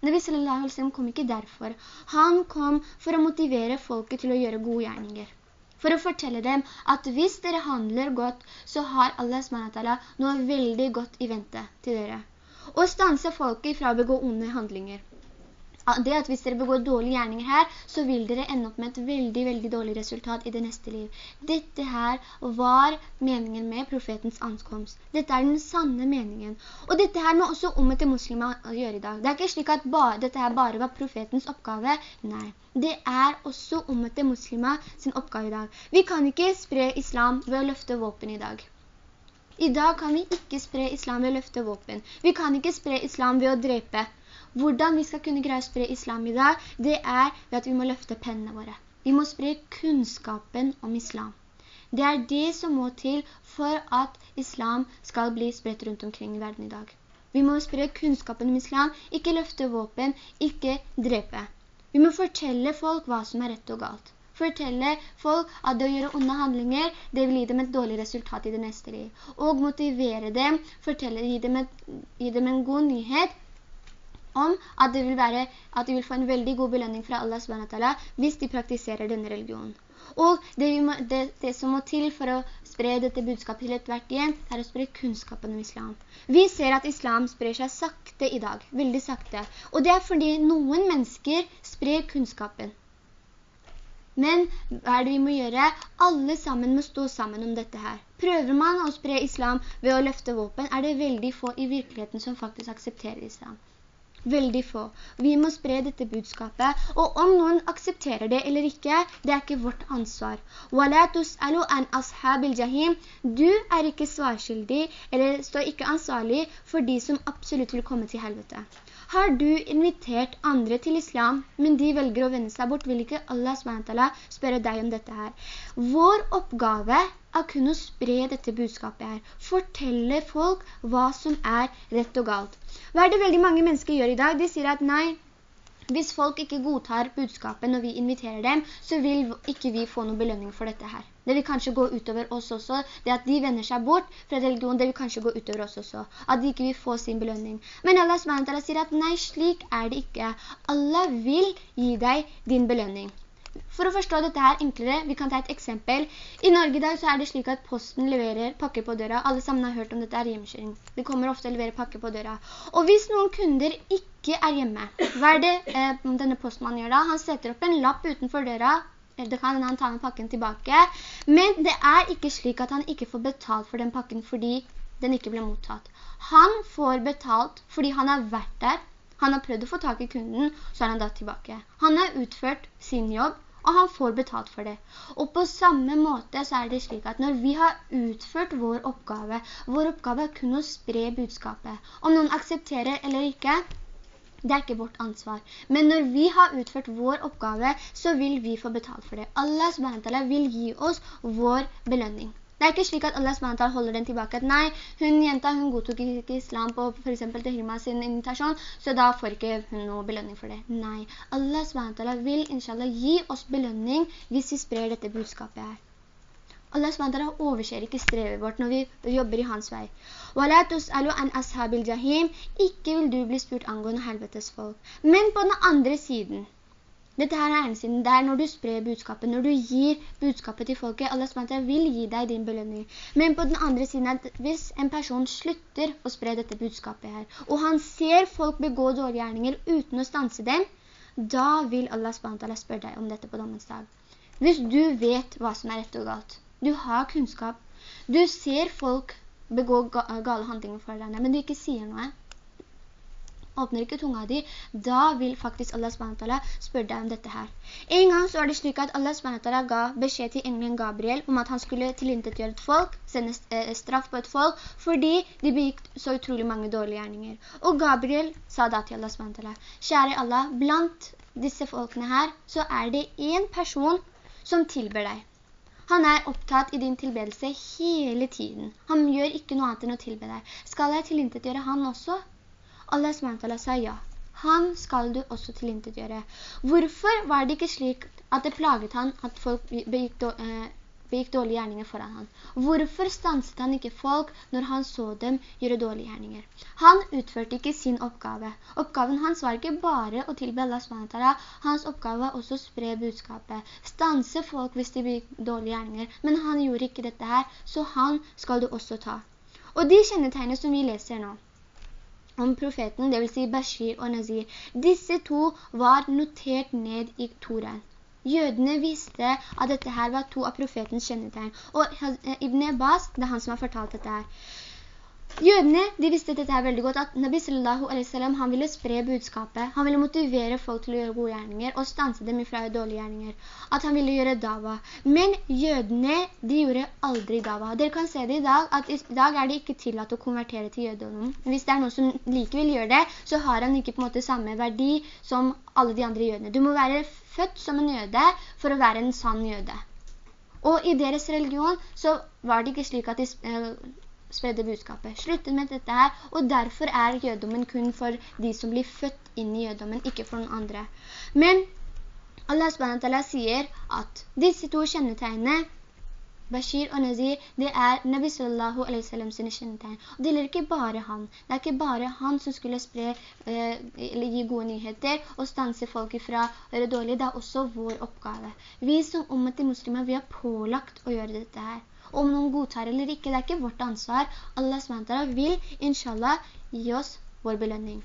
Speaker 1: Nabi sallallahu alaihi wasallam kom ikke derfor. Han kom for å motivere folket til å gjøre gode gjerninger. For å fortelle dem at hvis dere handler godt, så har Allah SWT noe veldig godt i vente til dere. Og stanse folket fra å begå onde handlinger det at hvis dere begår dårlige gjerninger her, så vil dere ende opp med et veldig, veldig dårlig resultat i det neste liv. Dette her var meningen med profetens ankomst. Dette er den sanne meningen. Og dette her må også om etter muslimer gjøre i dag. Det er ikke slik at bare, dette her bare var profetens oppgave. Nei, det er også om etter muslimer sin oppgave i dag. Vi kan ikke spre islam ved å løfte våpen i dag. I dag kan vi ikke spre islam ved å løfte våpen. Vi kan ikke spre islam ved å drepe. Hvordan vi skal kunne greie å spre islam i dag, det er ved at vi må løfte pennene våre. Vi må spre kunnskapen om islam. Det er det som må til for at islam skal bli spredt rundt omkring i verden i dag. Vi må spre kunnskapen om islam, ikke løfte våpen, ikke drepe. Vi må fortelle folk hva som er rett og galt. Fortelle folk at det å gjøre onde handlinger, det vil gi dem et dårlig resultat i det neste liv. Og motivere dem, fortelle, gi dem, et, gi dem en god nyhet, om at de vil, være, at de vil få en veldig god belønning fra Allah SWT hvis de praktiserer denne religionen. Og det, det, det, som må til for å spre dette budskapet til et hvert igjen, er å spre kunnskapen om islam. Vi ser at islam sprer seg sakte i dag, veldig sakte. Og det er fordi noen mennesker sprer kunnskapen. Men hva er det vi må gjøre? Alle sammen må stå sammen om dette her. Prøver man å spre islam ved å løfte våpen, er det veldig få i virkeligheten som faktisk aksepterer islam. Veldig få. Vi må spre dette budskapet, og om noen aksepterer det eller ikke, det er ikke vårt ansvar. Du er ikke svarskyldig, eller står ikke ansvarlig for de som absolutt vil komme til helvete. Har du invitert andre til islam, men de velger å vende seg bort, vil ikke Allah spørre deg om dette her. Vår oppgave er kun å spre dette budskapet her. Fortelle folk hva som er rett og galt. Hva er det veldig mange mennesker gjør i dag? De sier at nei, hvis folk ikke godtar budskapet når vi inviterer dem, så vil ikke vi få noen belønning for dette her. Det vil kanskje gå utover oss også. Det at de vender seg bort fra religion, det vil kanskje gå utover oss også. At de ikke vil få sin belønning. Men Allah sier at nei, slik er det ikke. Allah vil gi deg din belønning. For å forstå dette her enklere, vi kan ta et eksempel. I Norge i dag så er det slik at posten leverer pakker på døra. Alle sammen har hørt om dette er hjemkjøring. Det kommer ofte å levere pakker på døra. Og hvis noen kunder ikke er hjemme, hva er det eh, denne postmannen gjør da? Han setter opp en lapp utenfor døra, det kan han ta med pakken tilbake. Men det er ikke slik at han ikke får betalt for den pakken fordi den ikke ble mottatt. Han får betalt fordi han har vært der, han har prøvd å få tak i kunden, så er han datt tilbake. Han har utført sin jobb, og han får betalt for det. Og på samme måte så er det slik at når vi har utført vår oppgave, vår oppgave er kun å spre budskapet. Om noen aksepterer eller ikke, det er ikke vårt ansvar. Men når vi har utført vår oppgave, så vil vi få betalt for det. Allah vil gi oss vår belønning. Det er ikke slik at Allah SWT holder den tilbake, nei, hun jenta, hun godtok ikke islam på for eksempel til Hirma sin invitasjon, så da får ikke hun noe belønning for det. Nei, Allah SWT vil inshallah gi oss belønning hvis vi sprer dette budskapet her. Allah SWT overser ikke strevet vårt når vi jobber i hans vei. Ikke vil du bli spurt angående helvetes folk. Men på den andre siden, dette her er siden det er når du sprer budskapet, når du gir budskapet til folket, Allah SWT vil gi deg din belønning. Men på den andre siden at hvis en person slutter å spre dette budskapet her, og han ser folk begå dårlige gjerninger uten å stanse dem, da vil Allah SWT spørre deg om dette på dommens dag. Hvis du vet hva som er rett og galt, du har kunnskap, du ser folk begå gale handlinger for deg, men du ikke sier noe, åpner ikke tunga di, da vil faktisk Allah SWT spørre deg om dette her. En gang så var det slik at Allah SWT ga beskjed til englen Gabriel om at han skulle tilintetgjøre et folk, sende eh, straff på et folk, fordi de begikk så utrolig mange dårlige gjerninger. Og Gabriel sa da til Allah SWT, kjære Allah, blant disse folkene her, så er det en person som tilber deg. Han er opptatt i din tilbedelse hele tiden. Han gjør ikke noe annet enn å tilbe deg. Skal jeg tilintetgjøre han også? Allah SWT sa ja. Han skal du også tilintetgjøre. Hvorfor var det ikke slik at det plaget han at folk eh, begikk dårlige gjerninger foran han? Hvorfor stanset han ikke folk når han så dem gjøre dårlige gjerninger? Han utførte ikke sin oppgave. Oppgaven hans var ikke bare å tilbe Allah SWT. Hans oppgave var også å spre budskapet. Stanse folk hvis de begikk dårlige gjerninger. Men han gjorde ikke dette her, så han skal du også ta. Og de kjennetegnene som vi leser nå, om profeten, det vil si Bashir og Nazir. Disse to var notert ned i Toran. Jødene visste at dette her var to av profetens kjennetegn. Og Ibn Abbas, det er han som har fortalt dette her. Jødene, de visste dette her veldig godt, at Nabi sallallahu alaihi sallam, han ville spre budskapet, han ville motivere folk til å gjøre gode gjerninger, og stanse dem ifra dårlige gjerninger, at han ville gjøre dava. Men jødene, de gjorde aldri dava. Dere kan se det i dag, at i dag er det ikke tillatt å konvertere til jødene. Hvis det er noen som likevel gjør det, så har han ikke på en måte samme verdi som alle de andre jødene. Du må være født som en jøde for å være en sann jøde. Og i deres religion så var det ikke slik at de spredde budskapet. Sluttet med dette her, og derfor er jødommen kun for de som blir født inn i jødommen, ikke for noen andre. Men Allah SWT sier at disse to kjennetegnene, Bashir og Nazir, det er Nabi sallallahu alaihi wasallam sine kjennetegn. Og det gjelder ikke bare han. Det er ikke bare han som skulle spre, eh, gi gode nyheter og stanse folk fra å gjøre dårlig. Det er også vår oppgave. Vi som ommet til muslimer, vi har pålagt å gjøre dette her Om noen godtar eller ikke, det er ikke vårt ansvar. Allah SWT vil, inshallah, gi oss vår belønning.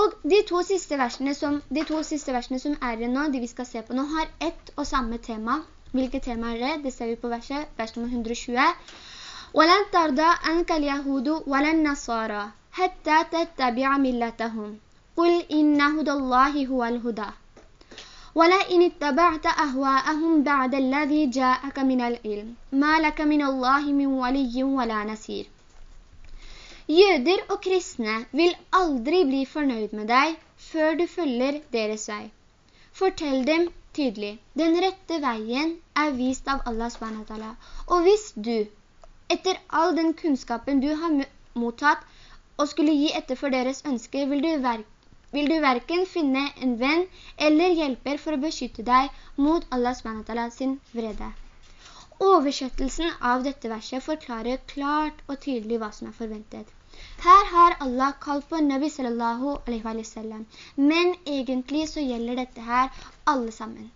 Speaker 1: Og de to siste versene som, de to siste versene som er det nå, de vi skal se på nå, har ett og samme tema. Hvilket tema er det? Det ser vi på verset, vers nummer 120. وَلَنْ تَرْضَى أَنْكَ الْيَهُودُ وَلَنْ نَصَارَى حَتَّى تَتَّبِعَ مِلَّتَهُمْ قل إن هدى الله هو الهدى ولئن اتبعت أهواءهم بعد الذي جاءك من العلم ما لك من الله من ولي ولا نسير Jøder og kristne vil aldri bli fornøyd med deg før du følger deres vei. Fortell dem tydelig, den rette veien er vist av Allah SWT. Og hvis du, etter all den kunnskapen du har mottatt, og skulle gi etter for deres ønsker, vil du, vil du hverken finne en venn eller hjelper for å beskytte deg mot Allah SWT sin vrede. Oversettelsen av dette verset forklarer klart og tydelig hva som er forventet. Her har Allah kalt på Nabi sallallahu alaihi wa sallam. Men egentlig så gjelder dette her alle sammen.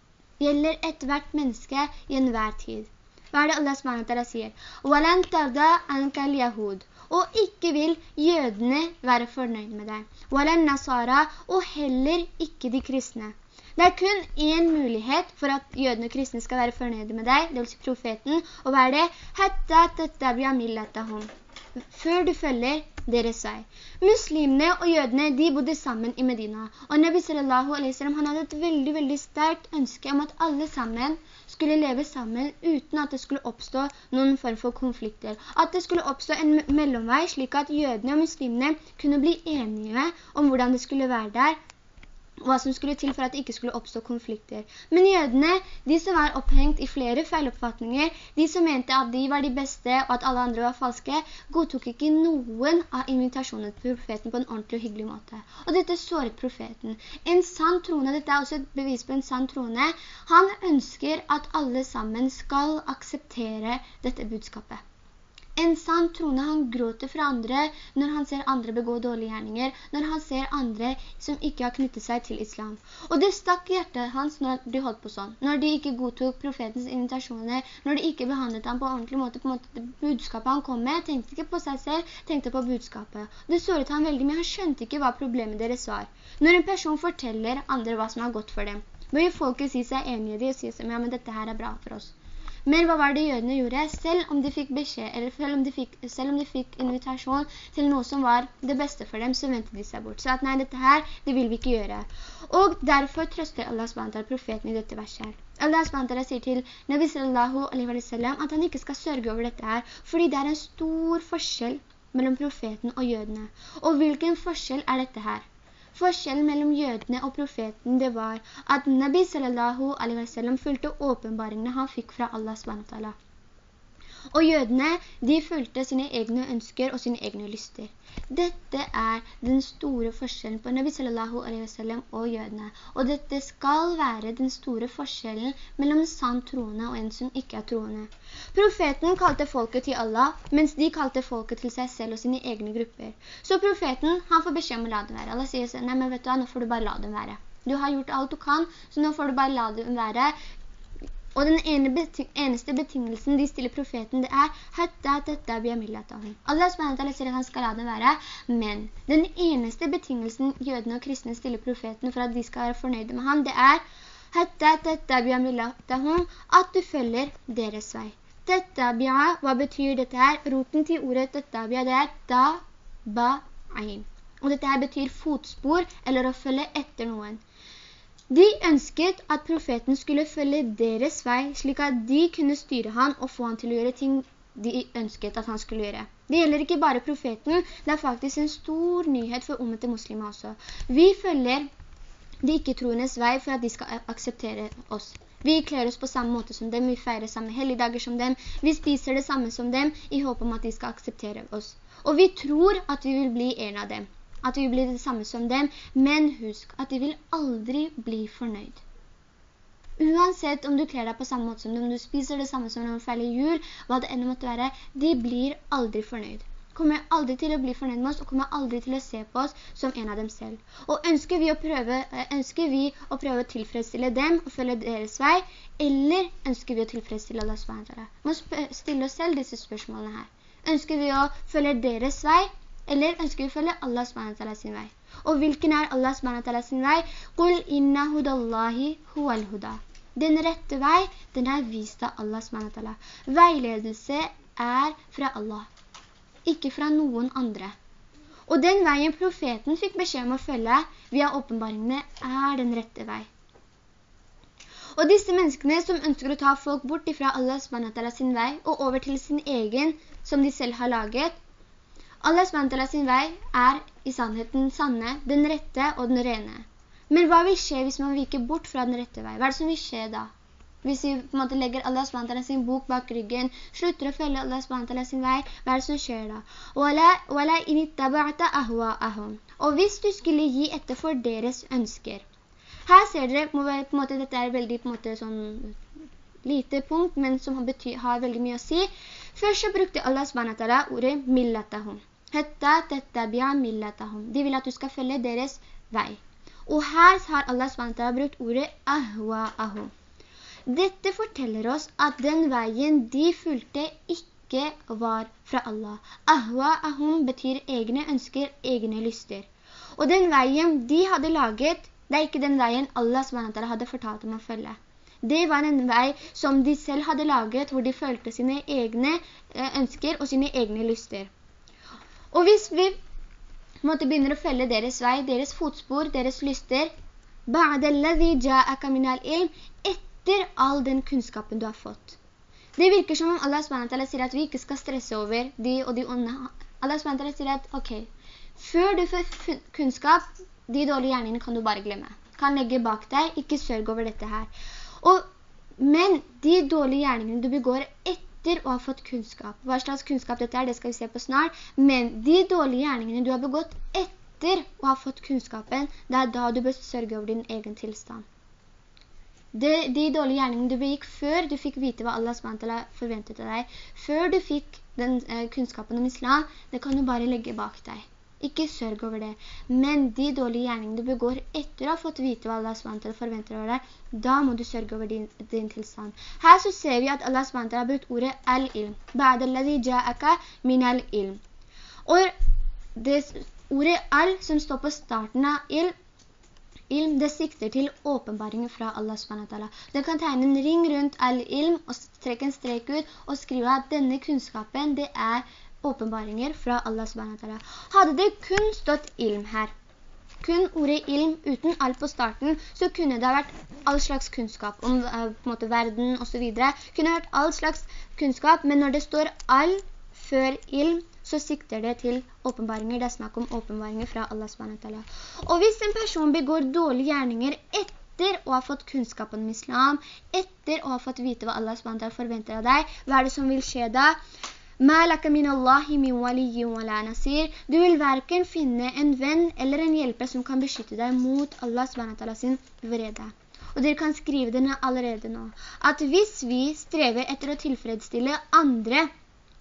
Speaker 1: Gjelder et hvert menneske i enhver tid. Hva er det Allah SWT sier? «Walan tarda ankal yahud» og ikke vil jødene være fornøyd med deg. «Walan nasara» og heller ikke de kristne. Det er kun en mulighet for at jødene og kristne skal være fornøyde med deg, det vil si profeten, og er det? «Hatta tattabiya millatahum» før du følger deres vei. Muslimene og jødene, de bodde sammen i Medina. Og Nabi sallallahu alaihi sallam, han hadde et veldig, veldig sterkt ønske om at alle sammen skulle leve sammen uten at det skulle oppstå noen form for konflikter. At det skulle oppstå en mellomvei slik at jødene og muslimene kunne bli enige om hvordan det skulle være der, hva som skulle til for at det ikke skulle oppstå konflikter. Men jødene, de som var opphengt i flere feiloppfatninger, de som mente at de var de beste og at alle andre var falske, godtok ikke noen av invitasjonene til profeten på en ordentlig og hyggelig måte. Og dette såret profeten. En sann trone, dette er også et bevis på en sann trone, han ønsker at alle sammen skal akseptere dette budskapet. En sann trone, han gråter fra andre når han ser andre begå dårlige gjerninger, når han ser andre som ikke har knyttet seg til islam. Og det stakk hjertet hans når de holdt på sånn. Når de ikke godtok profetens invitasjoner, når de ikke behandlet ham på ordentlig måte, på måte budskapet han kom med, tenkte ikke på seg selv, tenkte på budskapet. Det såret han veldig, men han skjønte ikke hva problemet deres var. Når en person forteller andre hva som er godt for dem, bør folket si seg enige i det og si seg, ja, men dette her er bra for oss. Men hva var det jødene gjorde? Selv om de fikk beskjed, eller selv om de fikk, selv om de fikk invitasjon til noe som var det beste for dem, så ventet de seg bort. Så at nei, dette her, det vil vi ikke gjøre. Og derfor trøster Allah SWT profeten i dette verset. Allah SWT sier til Nabi sallallahu alaihi wa sallam at han ikke skal sørge over dette her, fordi det er en stor forskjell mellom profeten og jødene. Og hvilken forskjell er dette her? Forskjellen mellom jødene og profeten det var at Nabi sallallahu alaihi wa sallam fulgte åpenbaringene han fikk fra Allah SWT. Og jødene, de fulgte sine egne ønsker og sine egne lyster. Dette er den store forskjellen på Nabi sallallahu alaihi wasallam og jødene. Og dette skal være den store forskjellen mellom en sann troende og en som ikke er troende. Profeten kalte folket til Allah, mens de kalte folket til seg selv og sine egne grupper. Så profeten, han får beskjed om å la dem være. Allah sier, nei, men vet du hva, nå får du bare la dem være. Du har gjort alt du kan, så nå får du bare la dem være. Og den ene beting eneste betingelsen de stiller profeten, det er Allah SWT sier at han skal la det være, men den eneste betingelsen jødene og kristne stiller profeten for at de skal være fornøyde med ham, det er at du følger deres vei. hva betyr dette her? Roten til ordet tattabia, det er da, ba, ein. Og dette her betyr fotspor, eller å følge etter noen. De ønsket at profeten skulle følge deres vei, slik at de kunne styre han og få han til å gjøre ting de ønsket at han skulle gjøre. Det gjelder ikke bare profeten, det er faktisk en stor nyhet for omvendte muslimer også. Vi følger de ikke-troendes vei for at de skal akseptere oss. Vi kler oss på samme måte som dem, vi feirer samme helligdager som dem, vi spiser det samme som dem i håp om at de skal akseptere oss. Og vi tror at vi vil bli en av dem at vi blir det samme som dem, men husk at de vil aldri bli fornøyd. Uansett om du kler deg på samme måte som dem, om du spiser det samme som dem feiler jul, hva det enn måtte være, de blir aldri fornøyd. Kommer aldri til å bli fornøyd med oss, og kommer aldri til å se på oss som en av dem selv. Og ønsker vi å prøve, eh, vi å, prøve å tilfredsstille dem og følge deres vei, eller ønsker vi å tilfredsstille Allah SWT? Vi må stille oss selv disse spørsmålene her. Ønsker vi å følge deres vei, eller ønsker vi å følge Allah SWT sin vei? Og hvilken er Allah SWT sin vei? «Qul inna hudallahi huwal huda». Den rette vei, den er vist av Allah SWT. Veiledelse er fra Allah, ikke fra noen andre. Og den veien profeten fikk beskjed om å følge via åpenbaringene er den rette vei. Og disse menneskene som ønsker å ta folk bort ifra Allah SWT sin vei og over til sin egen som de selv har laget, Allah SWT sin vei er i sannheten sanne, den rette og den rene. Men hva vil skje hvis man viker bort fra den rette vei? Hva er det som vil skje da? Hvis vi på en måte legger Allah SWT sin bok bak ryggen, slutter å følge Allah SWT sin vei, hva er det som skjer da? Og hvis du skulle gi etter for deres ønsker. Her ser dere, på en måte, dette er veldig på en måte sånn lite punkt, men som betyr, har veldig mye å si. Først så brukte Allah SWT ordet millatahum. De vil at du skal følge deres vei. Og her har Allah SWT brukt ordet ahwa'ahum. Dette forteller oss at den veien de fulgte ikke var fra Allah. Ahwa ahum betyr egne ønsker, egne lyster. Og den veien de hadde laget, det er ikke den veien Allah SWT hadde fortalt om å følge. Det var en vei som de selv hadde laget, hvor de følte sine egne eh, ønsker og sine egne lyster. Og hvis vi måtte begynne å følge deres vei, deres fotspor, deres lyster, etter all den kunnskapen du har fått. Det virker som om Allah SWT sier at vi ikke skal stresse over de og de onde. Allah SWT sier at, ok, før du får kunnskap, de dårlige gjerningene kan du bare glemme. Kan legge bak deg, ikke sørg over dette her. Og, men de dårlige gjerningene du begår etter å ha fått kunnskap, hva slags kunnskap dette er, det skal vi se på snart, men de dårlige gjerningene du har begått etter å ha fått kunnskapen, det er da du bør sørge over din egen tilstand. De, de dårlige gjerningene du begikk før du fikk vite hva Allah SWT forventet av deg, før du fikk den eh, kunnskapen om islam, det kan du bare legge bak deg. Ikke sørg over det. Men de dårlige gjerningene du begår etter å ha fått vite hva Allah SWT forventer av deg, da må du sørge over din, din tilstand. Her så ser vi at Allah SWT har brukt ordet al-ilm. Ba'da alladhi ja'aka min al-ilm. Og det ordet al som står på starten av ilm, ilm, det sikter til åpenbaringen fra Allah vantar. Det kan tegne en ring rundt al-ilm og trekke en strek ut og skrive at denne kunnskapen, det er åpenbaringer fra Allah SWT. Hadde det kun stått ilm her, kun ordet ilm uten alt på starten, så kunne det vært all slags kunnskap om uh, måte, verden og så videre. Kunne vært all slags kunnskap, men når det står all før ilm, så sikter det til åpenbaringer. Det er snakk om åpenbaringer fra Allah SWT. Og hvis en person begår dårlige gjerninger etter å ha fått kunnskap om islam, etter å ha fått vite hva Allah SWT forventer av deg, hva er det som vil skje da? Du vil hverken finne en venn eller en hjelper som kan beskytte deg mot Allah SWT sin vrede. Og dere kan skrive denne allerede nå. At hvis vi strever etter å tilfredsstille andre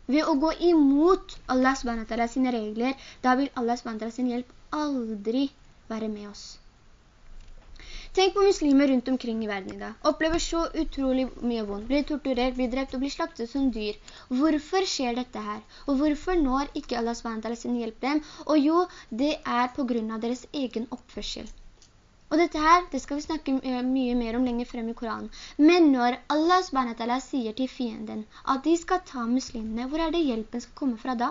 Speaker 1: ved å gå imot Allah SWT sine regler, da vil Allah SWT sin hjelp aldri være med oss. Tenk på muslimer rundt omkring i verden i dag. Opplever så utrolig mye vondt. Blir torturert, blir drept og blir slaktet som dyr. Hvorfor skjer dette her? Og hvorfor når ikke Allah SWT sin hjelp dem? Og jo, det er på grunn av deres egen oppførsel. Og dette her, det skal vi snakke mye mer om lenger frem i Koranen. Men når Allah SWT sier til fienden at de skal ta muslimene, hvor er det hjelpen skal komme fra da?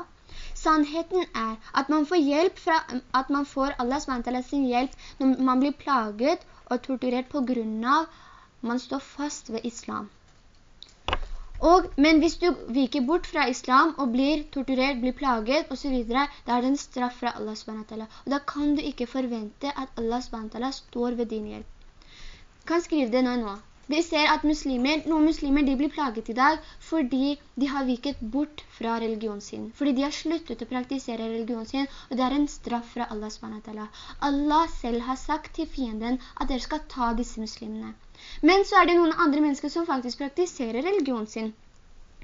Speaker 1: Sannheten er at man får hjelp fra, at man får Allah SWT sin hjelp når man blir plaget og torturert på grunn av man står fast ved islam. Og, men hvis du viker bort fra islam og blir torturert, blir plaget og så videre, da er det en straff fra Allah SWT. Og da kan du ikke forvente at Allah SWT står ved din hjelp. Kan skrive det nå nå. Vi ser at muslimer, noen muslimer de blir plaget i dag fordi de har viket bort fra religionen sin. Fordi de har sluttet å praktisere religionen sin, og det er en straff fra Allah SWT. Allah selv har sagt til fienden at dere skal ta disse muslimene. Men så er det noen andre mennesker som faktisk praktiserer religion sin.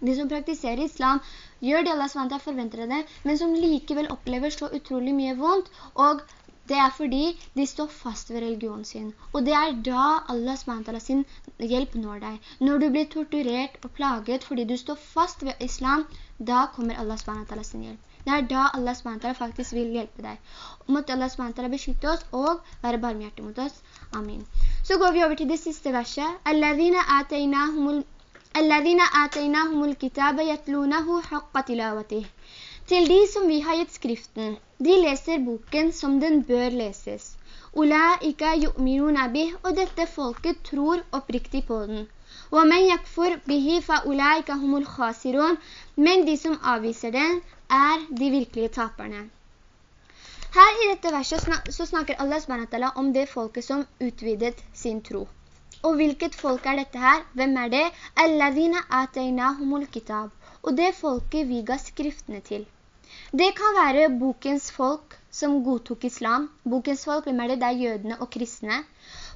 Speaker 1: De som praktiserer islam gjør det Allah SWT forventer det, men som likevel opplever så utrolig mye vondt, og det er fordi de står fast ved religionen sin. Og det er da Allah SWT sin hjelp når deg. Når du blir torturert og plaget fordi du står fast ved islam, da kommer Allah SWT sin hjelp. Det er da Allah SWT faktisk vil hjelpe deg. Måtte Allah SWT beskytte oss og være barmhjertig mot oss. Amin. Så går vi over til det siste verset. «Alladhina ataynahumul Alladhina yatlunahu haqqa tilawatih». Til de som vi har gitt skriften, de leser boken som den bør leses. Ulaika yu'minuna bih, og dette folket tror oppriktig på den. وَمَنْ يَكْفُرْ بِهِ فَأُولَٰئِكَ هُمُ الْخَاسِرُونَ Men de som avviser den, er de virkelige taperne. Her i dette verset så snakker Allah SWT om det folket som utvidet sin tro. Og hvilket folk er dette her? Hvem er det? «Alladhina ataynahumul kitab». Og det folket vi ga skriftene til. Det kan være bokens folk som godtok islam. Bokens folk, hvem er det? Det er jødene og kristne.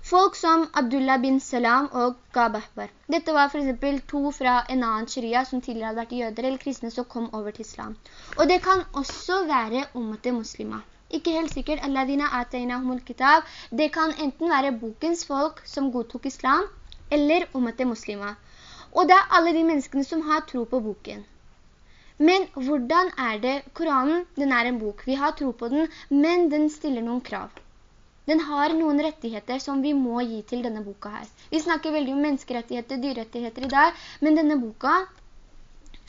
Speaker 1: Folk som Abdullah bin Salam og Gabahbar. Dette var for eksempel to fra en annen sharia som tidligere hadde vært jøder eller kristne som kom over til islam. Og det kan også være ummete muslimer. Ikke helt sikkert, Alladina atainahumul kitab. Det kan enten være bokens folk som godtok islam, eller ummete muslimer. Og det er alle de menneskene som har tro på boken. Men hvordan er det? Koranen, den er en bok. Vi har tro på den, men den stiller noen krav. Den har noen rettigheter som vi må gi til denne boka her. Vi snakker veldig om menneskerettigheter, dyrrettigheter i dag, men denne boka,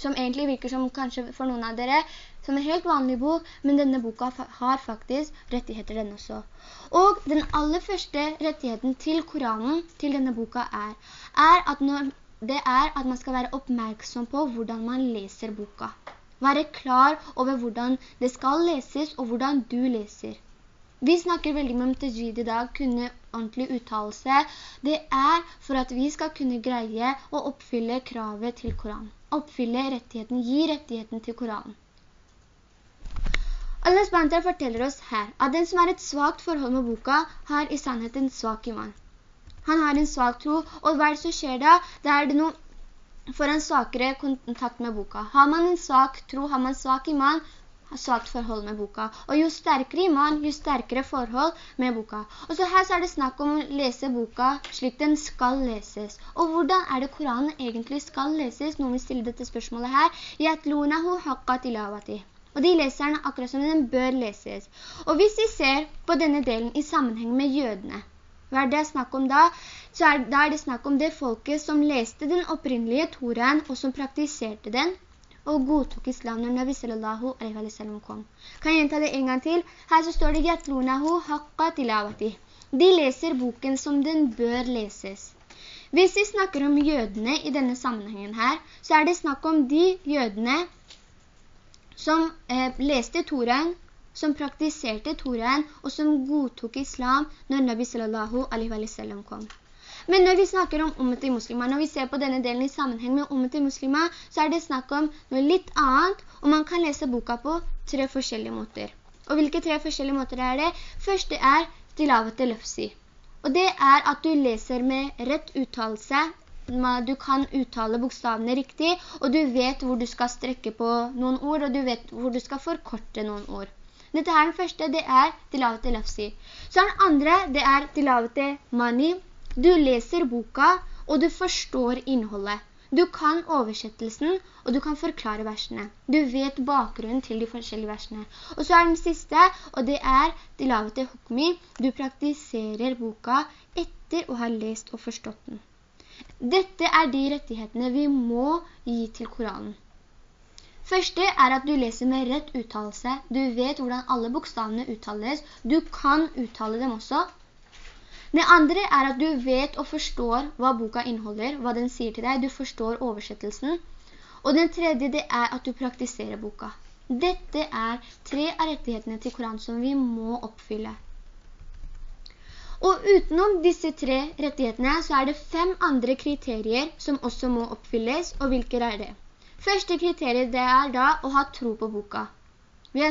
Speaker 1: som egentlig virker som kanskje for noen av dere, som en helt vanlig bok, men denne boka har faktisk rettigheter den også. Og den aller første rettigheten til Koranen, til denne boka er, er at når, det er at man skal være oppmerksom på hvordan man leser boka. Være klar over hvordan det skal leses og hvordan du leser. Vi snakker veldig mye om tajid i dag, kunne ordentlig uttalelse. Det er for at vi skal kunne greie å oppfylle kravet til Koran. Oppfylle rettigheten, gi rettigheten til Koran. Allah SWT forteller oss her at den som har et svagt forhold med boka, har i sannhet en svak iman. Han har en svak tro, og hva er det som skjer da? Da er det noe for en svakere kontakt med boka. Har man en svak tro, har man svak iman, har svagt forhold med boka. Og jo sterkere iman, jo sterkere forhold med boka. Og så her så er det snakk om å lese boka slik den skal leses. Og hvordan er det Koranen egentlig skal leses? Noen vil stille dette spørsmålet her. «Yatlunahu haqqa tilawati». Og de leser den akkurat som den bør leses. Og hvis vi ser på denne delen i sammenheng med jødene, hva er det snakk om da? Så er, da er det snakk om det folket som leste den opprinnelige Toraen, og som praktiserte den, og godtok islam når Nabi sallallahu alaihi wa sallam kom. Kan jeg gjenta det en gang til? Her så står det «Yatlunahu haqqa tilawati». De leser boken som den bør leses. Hvis vi snakker om jødene i denne sammenhengen her, så er det snakk om de jødene som eh, leste Toraen, som praktiserte Toraen, og som godtok islam når Nabi sallallahu alaihi wa sallam kom. Men når vi snakker om ummet i muslimer, når vi ser på denne delen i sammenheng med ummet i muslimer, så er det snakk om noe litt annet, og man kan lese boka på tre forskjellige måter. Og hvilke tre forskjellige måter er det? Første er tilavet lefsi. Og det er at du leser med rett uttalelse, du kan uttale bokstavene riktig, og du vet hvor du skal strekke på noen ord, og du vet hvor du skal forkorte noen ord. Dette her den første, det er tilavet lafsi. Så den andre, det er tilavet mani, du leser boka, og du forstår innholdet. Du kan oversettelsen, og du kan forklare versene. Du vet bakgrunnen til de forskjellige versene. Og så er den siste, og det er tilavete hukmi. Du praktiserer boka etter å ha lest og forstått den. Dette er de rettighetene vi må gi til Koranen. Første er at du leser med rett uttalelse. Du vet hvordan alle bokstavene uttales. Du kan uttale dem også. Det andre er at du vet og forstår hva boka inneholder, hva den sier til deg. Du forstår oversettelsen. Og den tredje det er at du praktiserer boka. Dette er tre av rettighetene til Koran som vi må oppfylle. Og utenom disse tre rettighetene så er det fem andre kriterier som også må oppfylles, og hvilke er det? Første kriteriet det er da å ha tro på boka. Det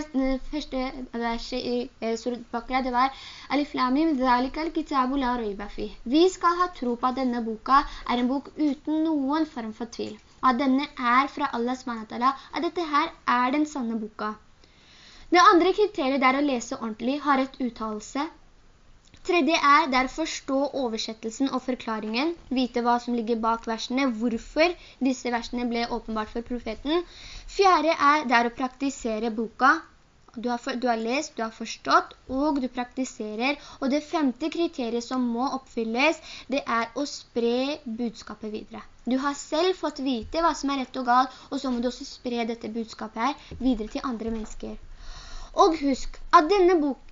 Speaker 1: første verset i eh, Surat Bakra, det var Alif Lamim, dhalikal kitabu la Røybafi. Vi skal ha tro på at denne boka er en bok uten noen form for tvil. At denne er fra Allah SWT, at dette her er den sanne boka. Det andre kriteriet er å lese ordentlig, har et uttalelse, Tredje er derfor forstå oversettelsen og forklaringen, vite hva som ligger bak versene, hvorfor disse versene ble åpenbart for profeten. Fjerde er der å praktisere boka, du har, for, du har lest, du har forstått, og du praktiserer. Og det femte kriteriet som må oppfylles, det er å spre budskapet videre. Du har selv fått vite hva som er rett og galt, og så må du også spre dette budskapet her videre til andre mennesker. Og husk at denne bok,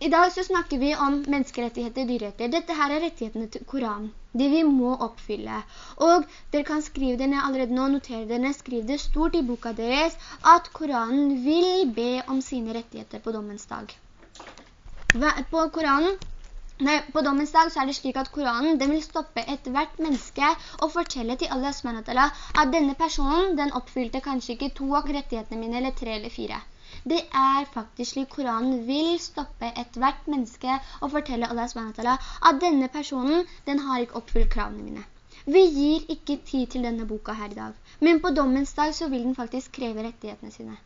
Speaker 1: i dag så snakker vi om menneskerettigheter, dyrerettigheter. Dette her er rettighetene til Koranen. Det vi må oppfylle. Og dere kan skrive det ned allerede nå, notere det ned, skriv det stort i boka deres, at Koranen vil be om sine rettigheter på dommens dag. På Koranen Nei, på dommens dag så er det slik at Koranen den vil stoppe et hvert menneske og fortelle til Allah SWT at denne personen den oppfylte kanskje ikke to av rettighetene mine, eller tre eller fire. Det er faktisk slik Koranen vil stoppe et hvert menneske og fortelle Allah SWT at denne personen, den har ikke oppfylt kravene mine. Vi gir ikke tid til denne boka her i dag, men på dommens dag så vil den faktisk kreve rettighetene sine.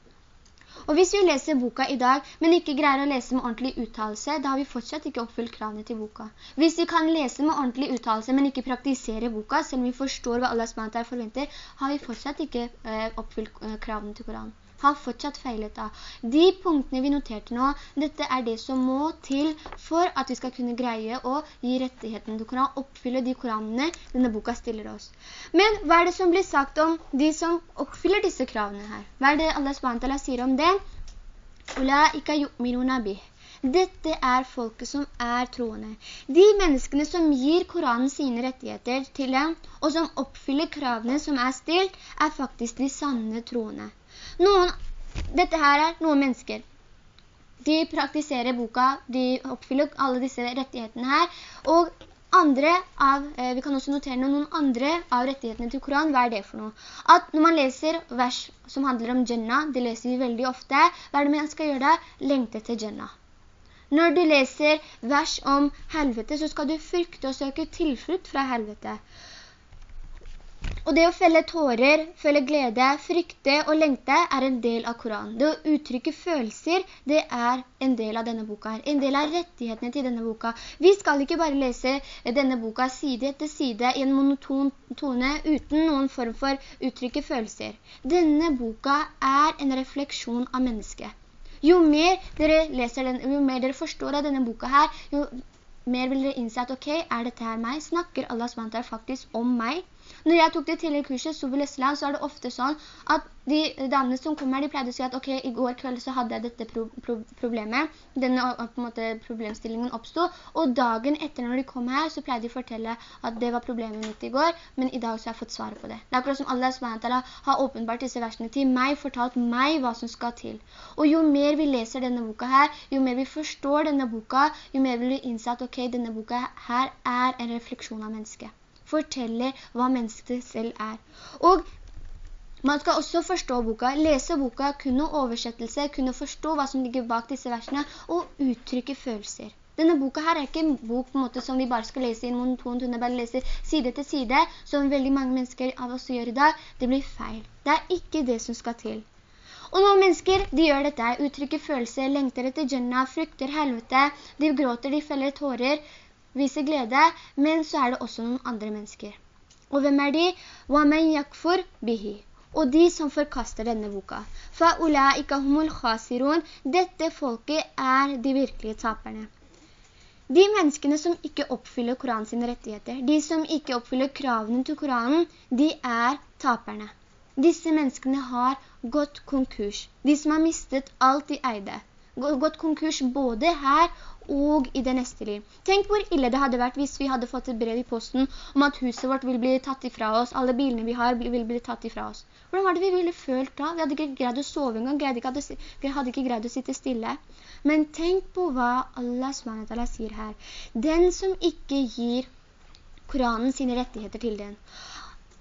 Speaker 1: Og hvis vi leser boka i dag, men ikke greier å lese med ordentlig uttalelse, da har vi fortsatt ikke oppfylt kravene til boka. Hvis vi kan lese med ordentlig uttalelse, men ikke praktisere boka, selv om vi forstår hva Allah SWT forventer, har vi fortsatt ikke eh, oppfylt eh, kravene til Koranen har fortsatt feilet da. De punktene vi noterte nå, dette er det som må til for at vi skal kunne greie å gi rettigheten til Koran, oppfylle de koranene denne boka stiller oss. Men hva er det som blir sagt om de som oppfyller disse kravene her? Hva er det Allah SWT sier om det? «Ulaika yu'minuna bih». Dette er folket som er troende. De menneskene som gir Koranen sine rettigheter til dem, og som oppfyller kravene som er stilt, er faktisk de sanne troende. Noen, dette her er noen mennesker. De praktiserer boka, de oppfyller alle disse rettighetene her, og andre av, eh, vi kan også notere noen andre av rettighetene til Koran, hva er det for noe? At når man leser vers som handler om Jannah, det leser vi veldig ofte, hva er det man skal gjøre da? Lengte til Jannah. Når du leser vers om helvete, så skal du frykte og søke tilflukt fra helvete. Og det å felle tårer, føle glede, frykte og lengte er en del av Koranen. Det å uttrykke følelser, det er en del av denne boka her. En del av rettighetene til denne boka. Vi skal ikke bare lese denne boka side etter side i en monoton tone uten noen form for uttrykke følelser. Denne boka er en refleksjon av mennesket. Jo mer dere leser den, jo mer dere forstår av denne boka her, jo mer vil dere innse at ok, er dette her meg? Snakker Allah SWT faktisk om meg? Når jeg tok det tilleggskurset, Subul Islam, så er det ofte sånn at de damene som kommer, de pleide å si at ok, i går kveld så hadde jeg dette pro pro problemet, denne på måte, problemstillingen oppstod, og dagen etter når de kom her, så pleide de å fortelle at det var problemet mitt i går, men i dag så har jeg fått svaret på det. Det er akkurat som Allah SWT har åpenbart disse versene til meg, fortalt meg hva som skal til. Og jo mer vi leser denne boka her, jo mer vi forstår denne boka, jo mer vil vi innse at ok, denne boka her er en refleksjon av mennesket forteller hva mennesket selv er. Og man skal også forstå boka, lese boka, kunne oversettelse, kunne forstå hva som ligger bak disse versene, og uttrykke følelser. Denne boka her er ikke en bok en måte som vi bare skal lese i en monoton tunne, bare leser side til side, som veldig mange mennesker av oss gjør i dag. Det blir feil. Det er ikke det som skal til. Og noen mennesker, de gjør dette, uttrykker følelser, lengter etter Jannah, frykter helvete, de gråter, de feller tårer, viser glede, men så er det også noen andre mennesker. Og hvem er de? وَمَنْ يَكْفُرْ بِهِ og de som forkaster denne boka. فَأُولَٰئِكَ هُمُ الْخَاسِرُونَ Dette folket er de virkelige taperne. De menneskene som ikke oppfyller Koranens rettigheter, de som ikke oppfyller kravene til Koranen, de er taperne. Disse menneskene har gått konkurs. De som har mistet alt de eide. Gått konkurs både her og i det neste liv. Tenk hvor ille det hadde vært hvis vi hadde fått et brev i posten om at huset vårt vil bli tatt ifra oss, alle bilene vi har vil bli tatt ifra oss. Hvordan var det vi ville følt da? Vi hadde ikke greid å sove engang, vi hadde ikke greid å sitte stille. Men tenk på hva Allah sier her. Den som ikke gir Koranen sine rettigheter til den,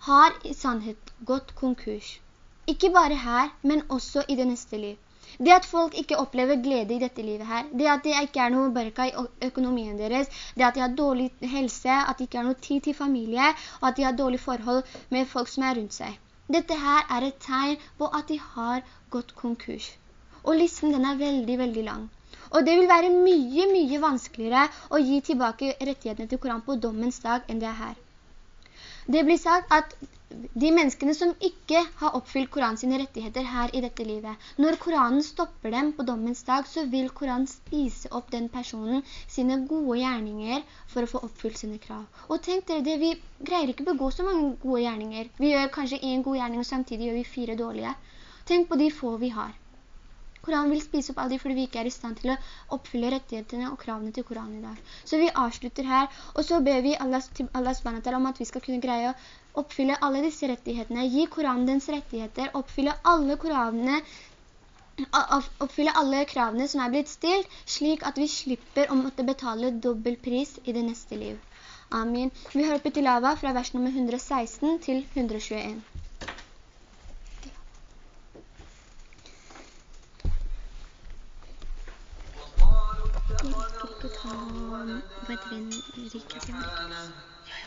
Speaker 1: har i sannhet gått konkurs. Ikke bare her, men også i det neste liv. Det at folk ikke opplever glede i dette livet her, det at det ikke er noe børka i økonomien deres, det at de har dårlig helse, at de ikke har noe tid til familie, og at de har dårlig forhold med folk som er rundt seg. Dette her er et tegn på at de har gått konkurs. Og listen den er veldig, veldig lang. Og det vil være mye, mye vanskeligere å gi tilbake rettighetene til Koran på dommens dag enn det er her. Det blir sagt at de menneskene som ikke har oppfylt Koran sine rettigheter her i dette livet, når Koranen stopper dem på dommens dag, så vil Koranen spise opp den personen sine gode gjerninger for å få oppfylt sine krav. Og tenk dere det, vi greier ikke begå så mange gode gjerninger. Vi gjør kanskje en god gjerning, og samtidig gjør vi fire dårlige. Tenk på de få vi har. Koranen vil spise opp alle de fordi vi ikke er i stand til å oppfylle rettighetene og kravene til Koranen i dag. Så vi avslutter her, og så ber vi Allah, Allah SWT om at vi skal kunne greie å oppfylle alle disse rettighetene, gi Koranen dens rettigheter, oppfylle alle koranene, oppfylle alle kravene som er blitt stilt, slik at vi slipper å måtte betale dobbel pris i det neste liv. Amin. Vi hører på tilava fra vers nummer 116 til 121.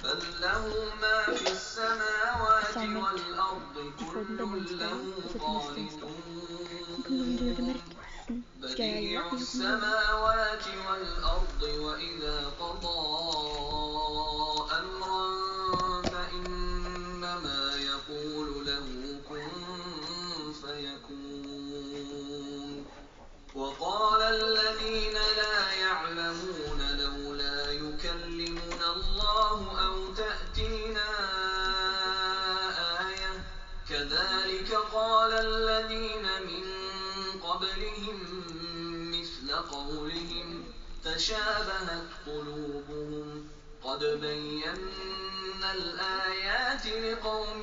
Speaker 2: بل له ما في السماوات والأرض كل له قانتون بديع السماوات والأرض وإذا قضى تشابهت قلوبهم. قد بينا الآيات لقوم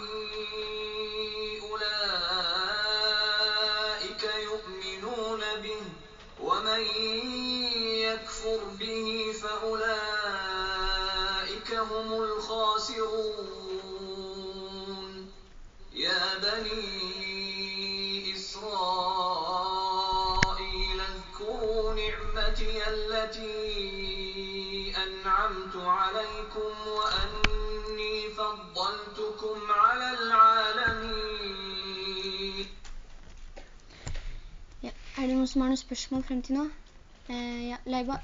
Speaker 1: noen som har noen spørsmål frem til nå? Eh, ja, Leiba.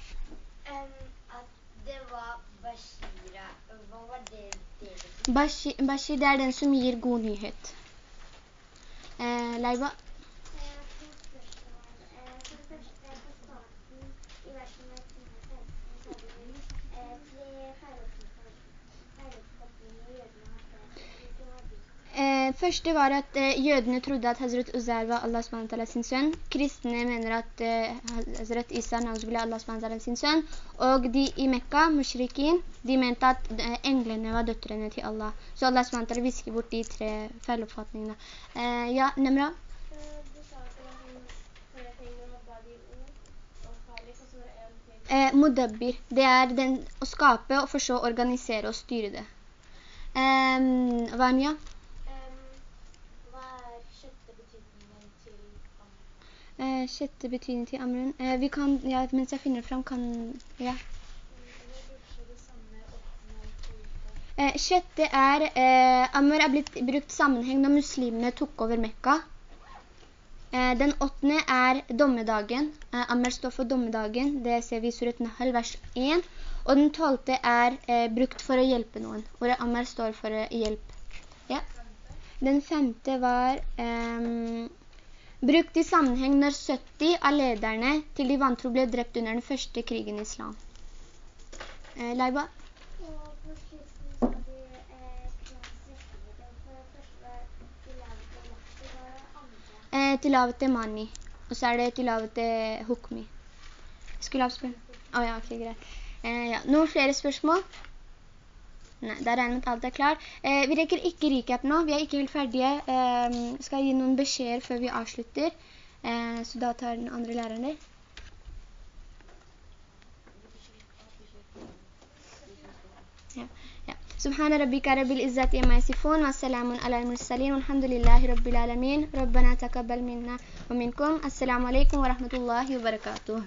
Speaker 3: Um, at det var Bashira. Hva var det dere? betyr?
Speaker 1: Bashi, Bashi, det er den som gir god nyhet. Eh, Leiba. Eh, første var at eh, jødene trodde at Hazret Uzair var Allah SWT sin sønn. Kristne mener at eh, Hazret Isa Nauzubillah Allah SWT sin sønn. Og de i Mekka, mushrikin, de mente at eh, englene var døtrene til Allah. Så Allah SWT visker bort de tre feiloppfatningene. Eh, ja, Nemra?
Speaker 3: En til.
Speaker 1: Eh, Mudabbir, det er den å skape og for så organisere og styre det. Eh, Vanya?
Speaker 3: Em, hva er sjette betydningen til ham?
Speaker 1: Eh, sjette betydning til Amrun. Eh, vi kan, ja, mens jeg finner frem, kan, ja. Eh, sjette er, eh, Amr er blitt brukt sammenheng når muslimene tok over Mekka. Eh, den åttende er dommedagen. Eh, Amr står for dommedagen, det ser vi i surat Nahal, vers 1. Og den tolvte er eh, brukt for å hjelpe noen, hvor Amr står for eh, hjelp. Ja. Den femte var ehm, Brukt i sammenheng når 70 av lederne til de vantro ble drept under den første krigen i islam. Eh, Leiba?
Speaker 3: Eh,
Speaker 1: til mani, og så er det tilavete hukmi. Skulle avspille? Å oh, ja, ok, greit. Eh, ja. Noen flere spørsmål? Nei, da regner at alt er klar. Eh, vi rekker ikke recap nå, vi er ikke helt ferdige. Eh, skal jeg gi noen beskjeder før vi avslutter. Eh, så da tar den andre læreren det. Ja, ja. سبحان ربك رب العزة عما يصفون والسلام على المرسلين والحمد لله رب العالمين ربنا تقبل منا ومنكم السلام عليكم ورحمة الله وبركاته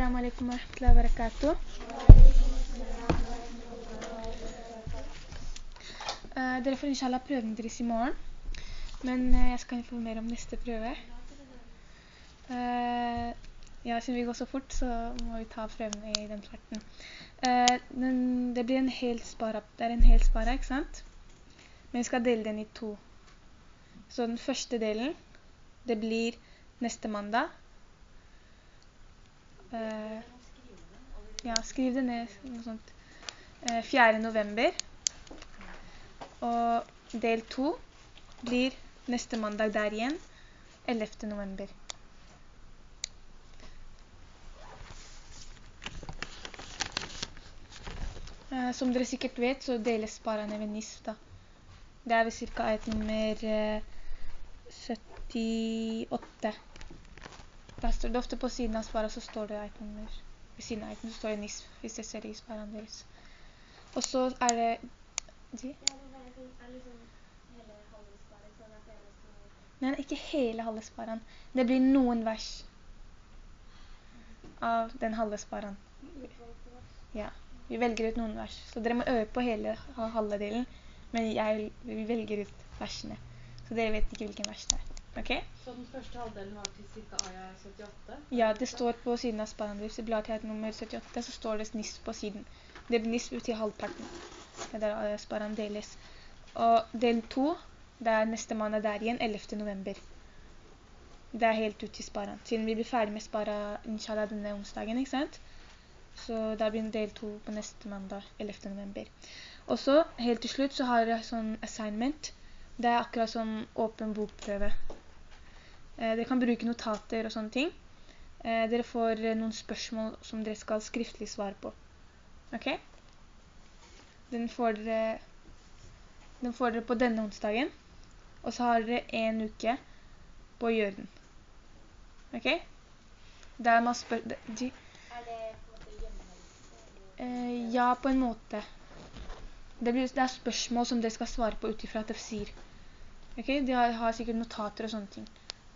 Speaker 4: Wa rahmatullahi wa barakatuh. Uh, dere får inshallah prøven deres i morgen, men uh, jeg skal informere om neste prøve. Uh, ja, siden vi går så fort, så må vi ta prøven i den farten. Den, det blir en hel spara, det er en hel spara, ikke sant? Men vi skal dele den i to. Så den første delen, det blir neste mandag, Uh, ja, skriv det ned, noe sånt. Eh, 4. november. Og del 2 blir neste mandag der igjen, 11. november. Eh, som dere sikkert vet, så deles sparene ved NIS da. Det er ved cirka et nummer 78. Der står det ofte på siden av sparen, så står det et nummer. Ved siden av eten så står det NIS, hvis jeg ser i sparen deres. Og så er det... De? Nei, ikke hele halve sparen. Det blir noen vers av den halve sparen. Ja, vi velger ut noen vers. Så dere må øve på hele halve delen, men jeg, vi velger ut versene. Så dere vet ikke hvilken vers det er. Ok?
Speaker 5: Så den første halvdelen var til cirka Aya 78?
Speaker 4: Ja, det står på siden av sparen I bladet blar nummer 78, så står det NIS på siden. Det blir NIS til halvparten. Det er der sparen deles. Og del 2, det er neste mandag der igjen, 11. november. Det er helt ut til sparen. Siden vi blir ferdig med spara, inshallah, denne onsdagen, ikke sant? Så da blir del 2 på neste mandag, 11. november. Og så, helt til slutt, så har jeg sånn assignment. Det er akkurat som åpen bokprøve. Eh, dere kan bruke notater og sånne ting. Eh, dere får eh, noen spørsmål som dere skal skriftlig svare på. Ok? Den får dere, den får dere på denne onsdagen. Og så har dere en uke på å gjøre den. Ok? Der man spør... De, er det på en måte hjemme? ja, på en måte. Det, blir, det, er spørsmål som dere skal svare på utifra tafsir. Ok, de har, har sikkert notater og sånne ting.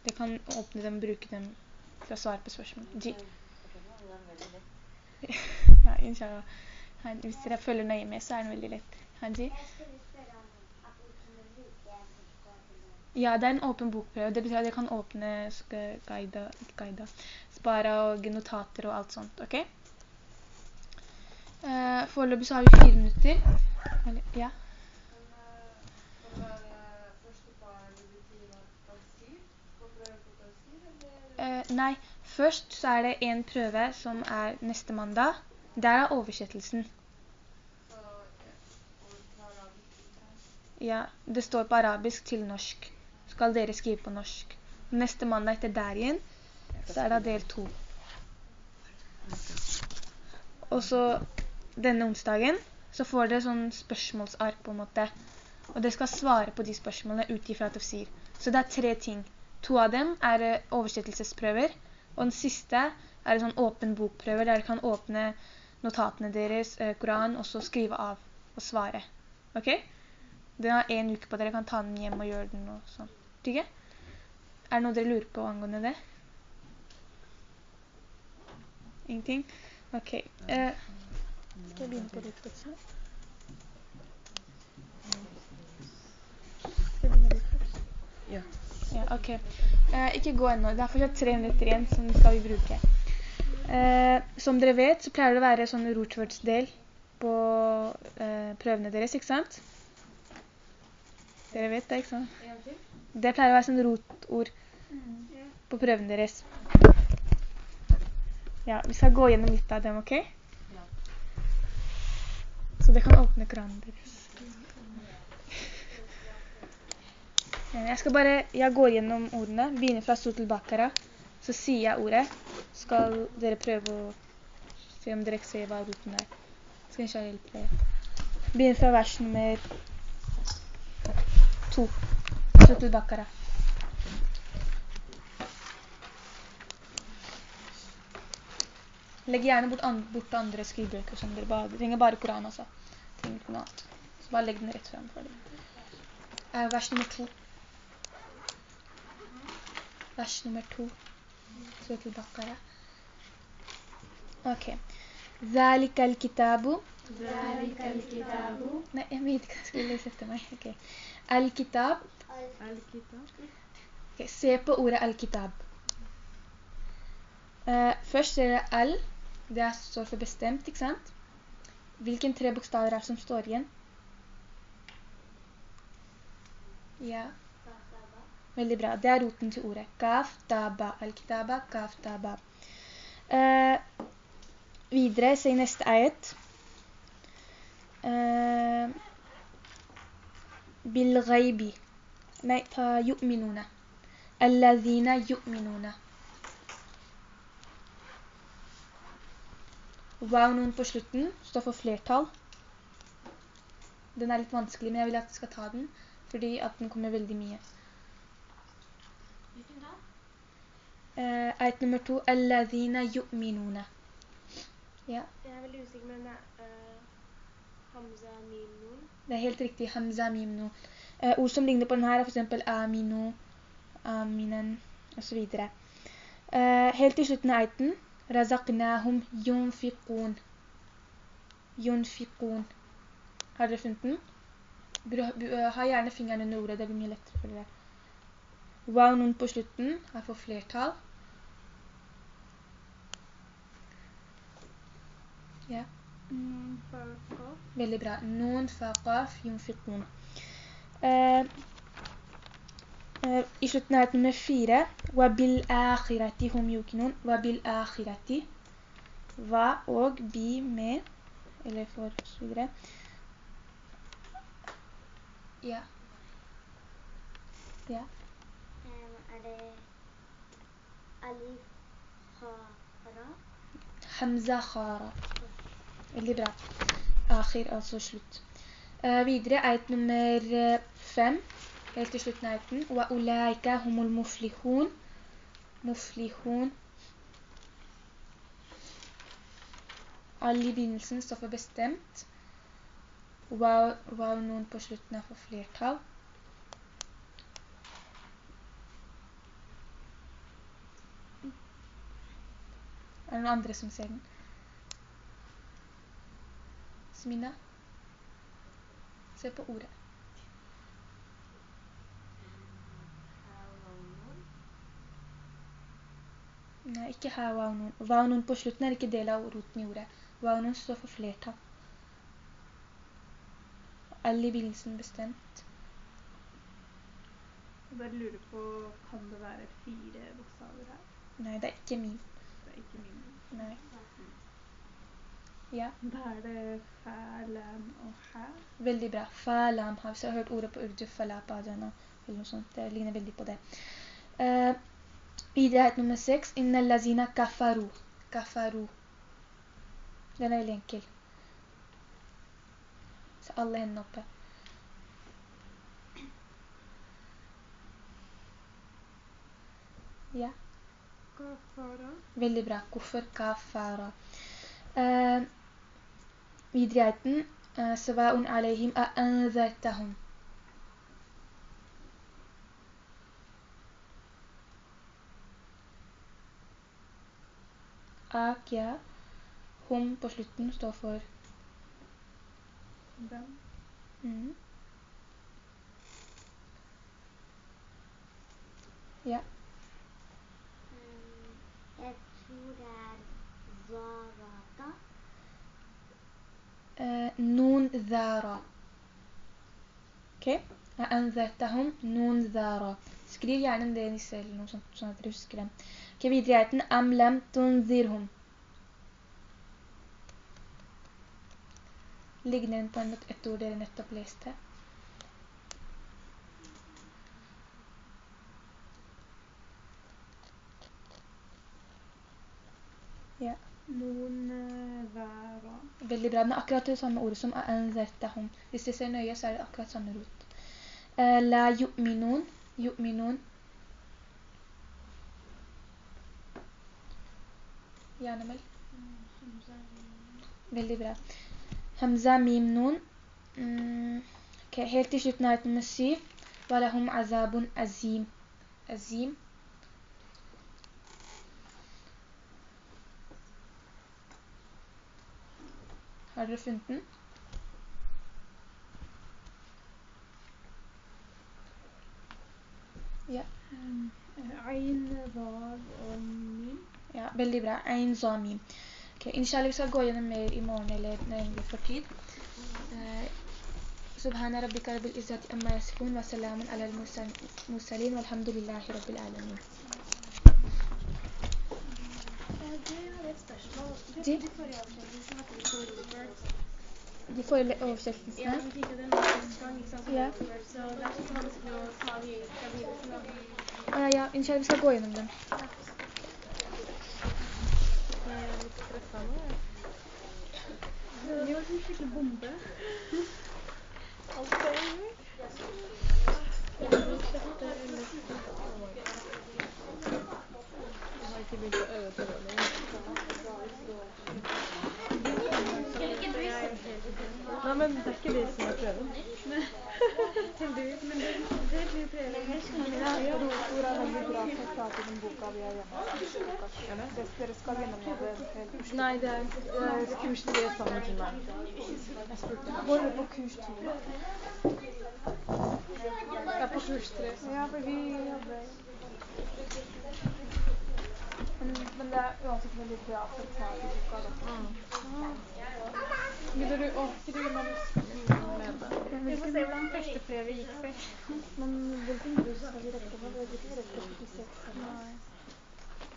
Speaker 4: De kan åpne dem og bruke dem for å svare på spørsmål. G ja, inshallah. Hvis dere følger nøye med, så er den veldig lett. Haji? Ja, det er en åpen bokprøve. Det betyr at jeg kan åpne guide, guide, spara og notater og alt sånt, ok? Uh, foreløpig så har vi fire minutter. Ja. Nei, først så er det en prøve som er neste mandag. Der er oversettelsen. Ja, det står på arabisk til norsk. Skal dere skrive på norsk. Neste mandag etter der igjen, så er det del to. Og så denne onsdagen, så får dere sånn spørsmålsark på en måte. Og dere skal svare på de spørsmålene utifra tafsir. Så det er tre ting. To av dem er eh, oversettelsesprøver, og den siste er en sånn åpen bokprøver, der dere kan åpne notatene deres, eh, Koran, og så skrive av og svare. Ok? Den har en uke på dere kan ta den hjem og gjøre den og sånn. Ikke? Er det noe dere lurer på angående det? Ingenting? Ok. Uh, skal jeg begynne på ditt også? Skal jeg begynne ditt først? Ja. Ja, ok. Eh, ikke gå ennå. Det er fortsatt tre minutter igjen som skal vi bruke. Eh, som dere vet, så pleier det å være sånn rotwords-del på eh, prøvene deres, ikke sant? Dere vet det, ikke sant? Det pleier å være sånn rotord. på prøvene deres. Ja, vi skal gå gjennom litt av dem, ok? Så det kan åpne kranen deres. Jeg skal bare, jeg går gjennom ordene, begynner fra Sotul Bakara, så sier jeg ordet, skal dere prøve å se om dere ser hva roten er. Skal ikke hjelpe dere. Begynner fra vers nummer 2. Sotul Bakara. Legg gjerne bort, an bort andre skrivbøker som dere bare, trenger bare Koran altså. Trenger ikke noe annet. Så bare legg den rett frem for dem. Eh, vers nummer to Vers nummer to. Så til Bakara. Ok. ذَلِكَ الْكِتَابُ
Speaker 3: ذلك الكتاب
Speaker 4: Nei, jeg vet ikke hva jeg skulle lese etter meg. Ok. Al-kitab.
Speaker 5: Al-Kitab.
Speaker 4: Ok, se på ordet al-kitab. Eh, først er det al. Det er- står for bestemt, ikke sant? Hvilken tre bokstaver er det som står igjen? Ja. Veldig bra. Det er roten til ordet. Kaf, taba. Al-kitaba, kaf, taba. Eh, videre, se i neste ayet. Eh, bil ghaibi. Nei, ta yu'minuna. Alladhina yu'minuna. Wow-noen på slutten står for flertall. Den er litt vanskelig, men jeg vil at du skal ta den, fordi at den kommer veldig mye.
Speaker 3: Hvilken da?
Speaker 4: Eh, ayet nummer to, Alladhina yu'minuna. Ja,
Speaker 3: Jeg er veldig usikker, men det er uh, Hamza Mimnun.
Speaker 4: Det er helt riktig, Hamza mimnu. Eh, ord som ligner på denne er for eksempel aminu, aminan, og så videre. Eh, helt til slutten av ayeten, razaqnahum yunfiqun. Yunfiqun. Har dere funnet den? Eh, Ha gjerne fingeren under ordet, det blir mye lettere for dere. Wow, noen på slutten er for flertall. Ja.
Speaker 5: «Nun faqaf»
Speaker 4: Veldig bra. Nun, faqaf, yunfiqun. Eh, eh, I slutten av nummer fire. Wa bil akhirati hum yukinun. Wa bil akhirati. Hva og bi med, eller for så videre. Ja. Ja.
Speaker 3: Det Alif Hara?
Speaker 4: Hamza khara. Veldig bra. Akhir, altså slutt. Uh, videre, eit nummer eh, fem, helt til slutten av eiten. Wa ulaika humul muflihun. Muflihun. Alle i begynnelsen står for bestemt. Wow, wow noen på slutten er for flertall. Er det noen andre som ser den? Smina? Se på ordet. Nei, ikke her vaunun. Vaunun på slutten er ikke del av roten i ordet. Vaunun står for flertall. Alle i begynnelsen bestemt.
Speaker 5: Jeg bare lurer på, kan det være fire bokstaver her?
Speaker 4: Nei, det er ikke min.
Speaker 5: Ikke min.
Speaker 4: Nei. Ja,
Speaker 5: Da er det fæ, lam og hæ.
Speaker 4: veldig bra. Falam. Har vi hørt ordet på urdu? Falabadana. Eller noe sånt. Det ligner veldig på det. Uh, videre er nummer seks. Inna lazina kafaru. Kafaru. Den er veldig enkel. Så alle hendene oppe. Ja. Veldig bra. Kuffer kafara. Uh, videre i ayeten. Uh, Savaun alayhim a'anzartahum. Ak. Hum på slutten står for
Speaker 5: Dem.
Speaker 4: mm. Ja.
Speaker 3: Er
Speaker 4: nun dhara. Ok? A'anzartahum nun dhara. Skriv gjerne det nisse eller noe sånt, sånn at dere husker det. Ok, videre i ayeten. Am lam tunzirhum. Ligner den på et ord dere nettopp leste? Ja.
Speaker 5: Noen uh, væra.
Speaker 4: Veldig bra. Er akkurat det samme ordet som anzertahum. Hvis det ser nøye, så er det akkurat samme rot. Uh, la yu'minun. Yu'minun. Ja, Nemel. Veldig bra. Hamza mim nun. Mm, helt til slutten av nummer 7. Walahum azabun azim. Azim. Har dere funnet den? Ja.
Speaker 5: Um, Ein, vav og mim.
Speaker 4: Ja, veldig bra. Ein zamim. Ok, inshallah vi skal gå gjennom mer i morgen eller når vi får tid. Uh, سبحان ربك رب العزة أما يصفون وسلام على المرسلين والحمد لله رب العالمين De? De forrige oversettelsene?
Speaker 3: Ja, vi fikk jo den første gang, ikke sant?
Speaker 4: Ja.
Speaker 3: Så det er ikke så vanskelig å ta videre
Speaker 5: Namen müdahke değilsin efendim. Şimdi ben de Schneider, Kümüşlü'ye savunucular. Böyle bu Kümüşlü'ye. Kapı Kümüşlü'ye. Ya bebi, ya bebi. Men det er uansett veldig bra for å ta det i boka. Gidder du å skrive manuskriptet? Vi får se hvordan første prøve gikk først. Men hvilken buss skal vi rekke på? Vi rekker ikke seks eller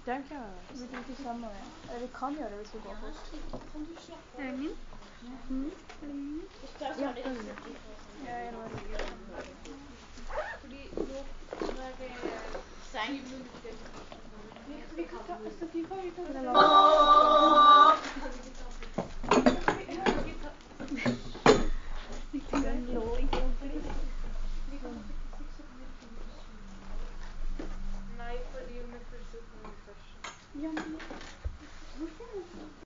Speaker 5: Det er ikke Vi kan ikke kjenne. Eller vi kan gjøre det hvis vi går fort. Er mm. det. Er min? Det er min. Jeg er
Speaker 3: Fordi nå er det seng. Vi kan ta SFI-fag. Ja.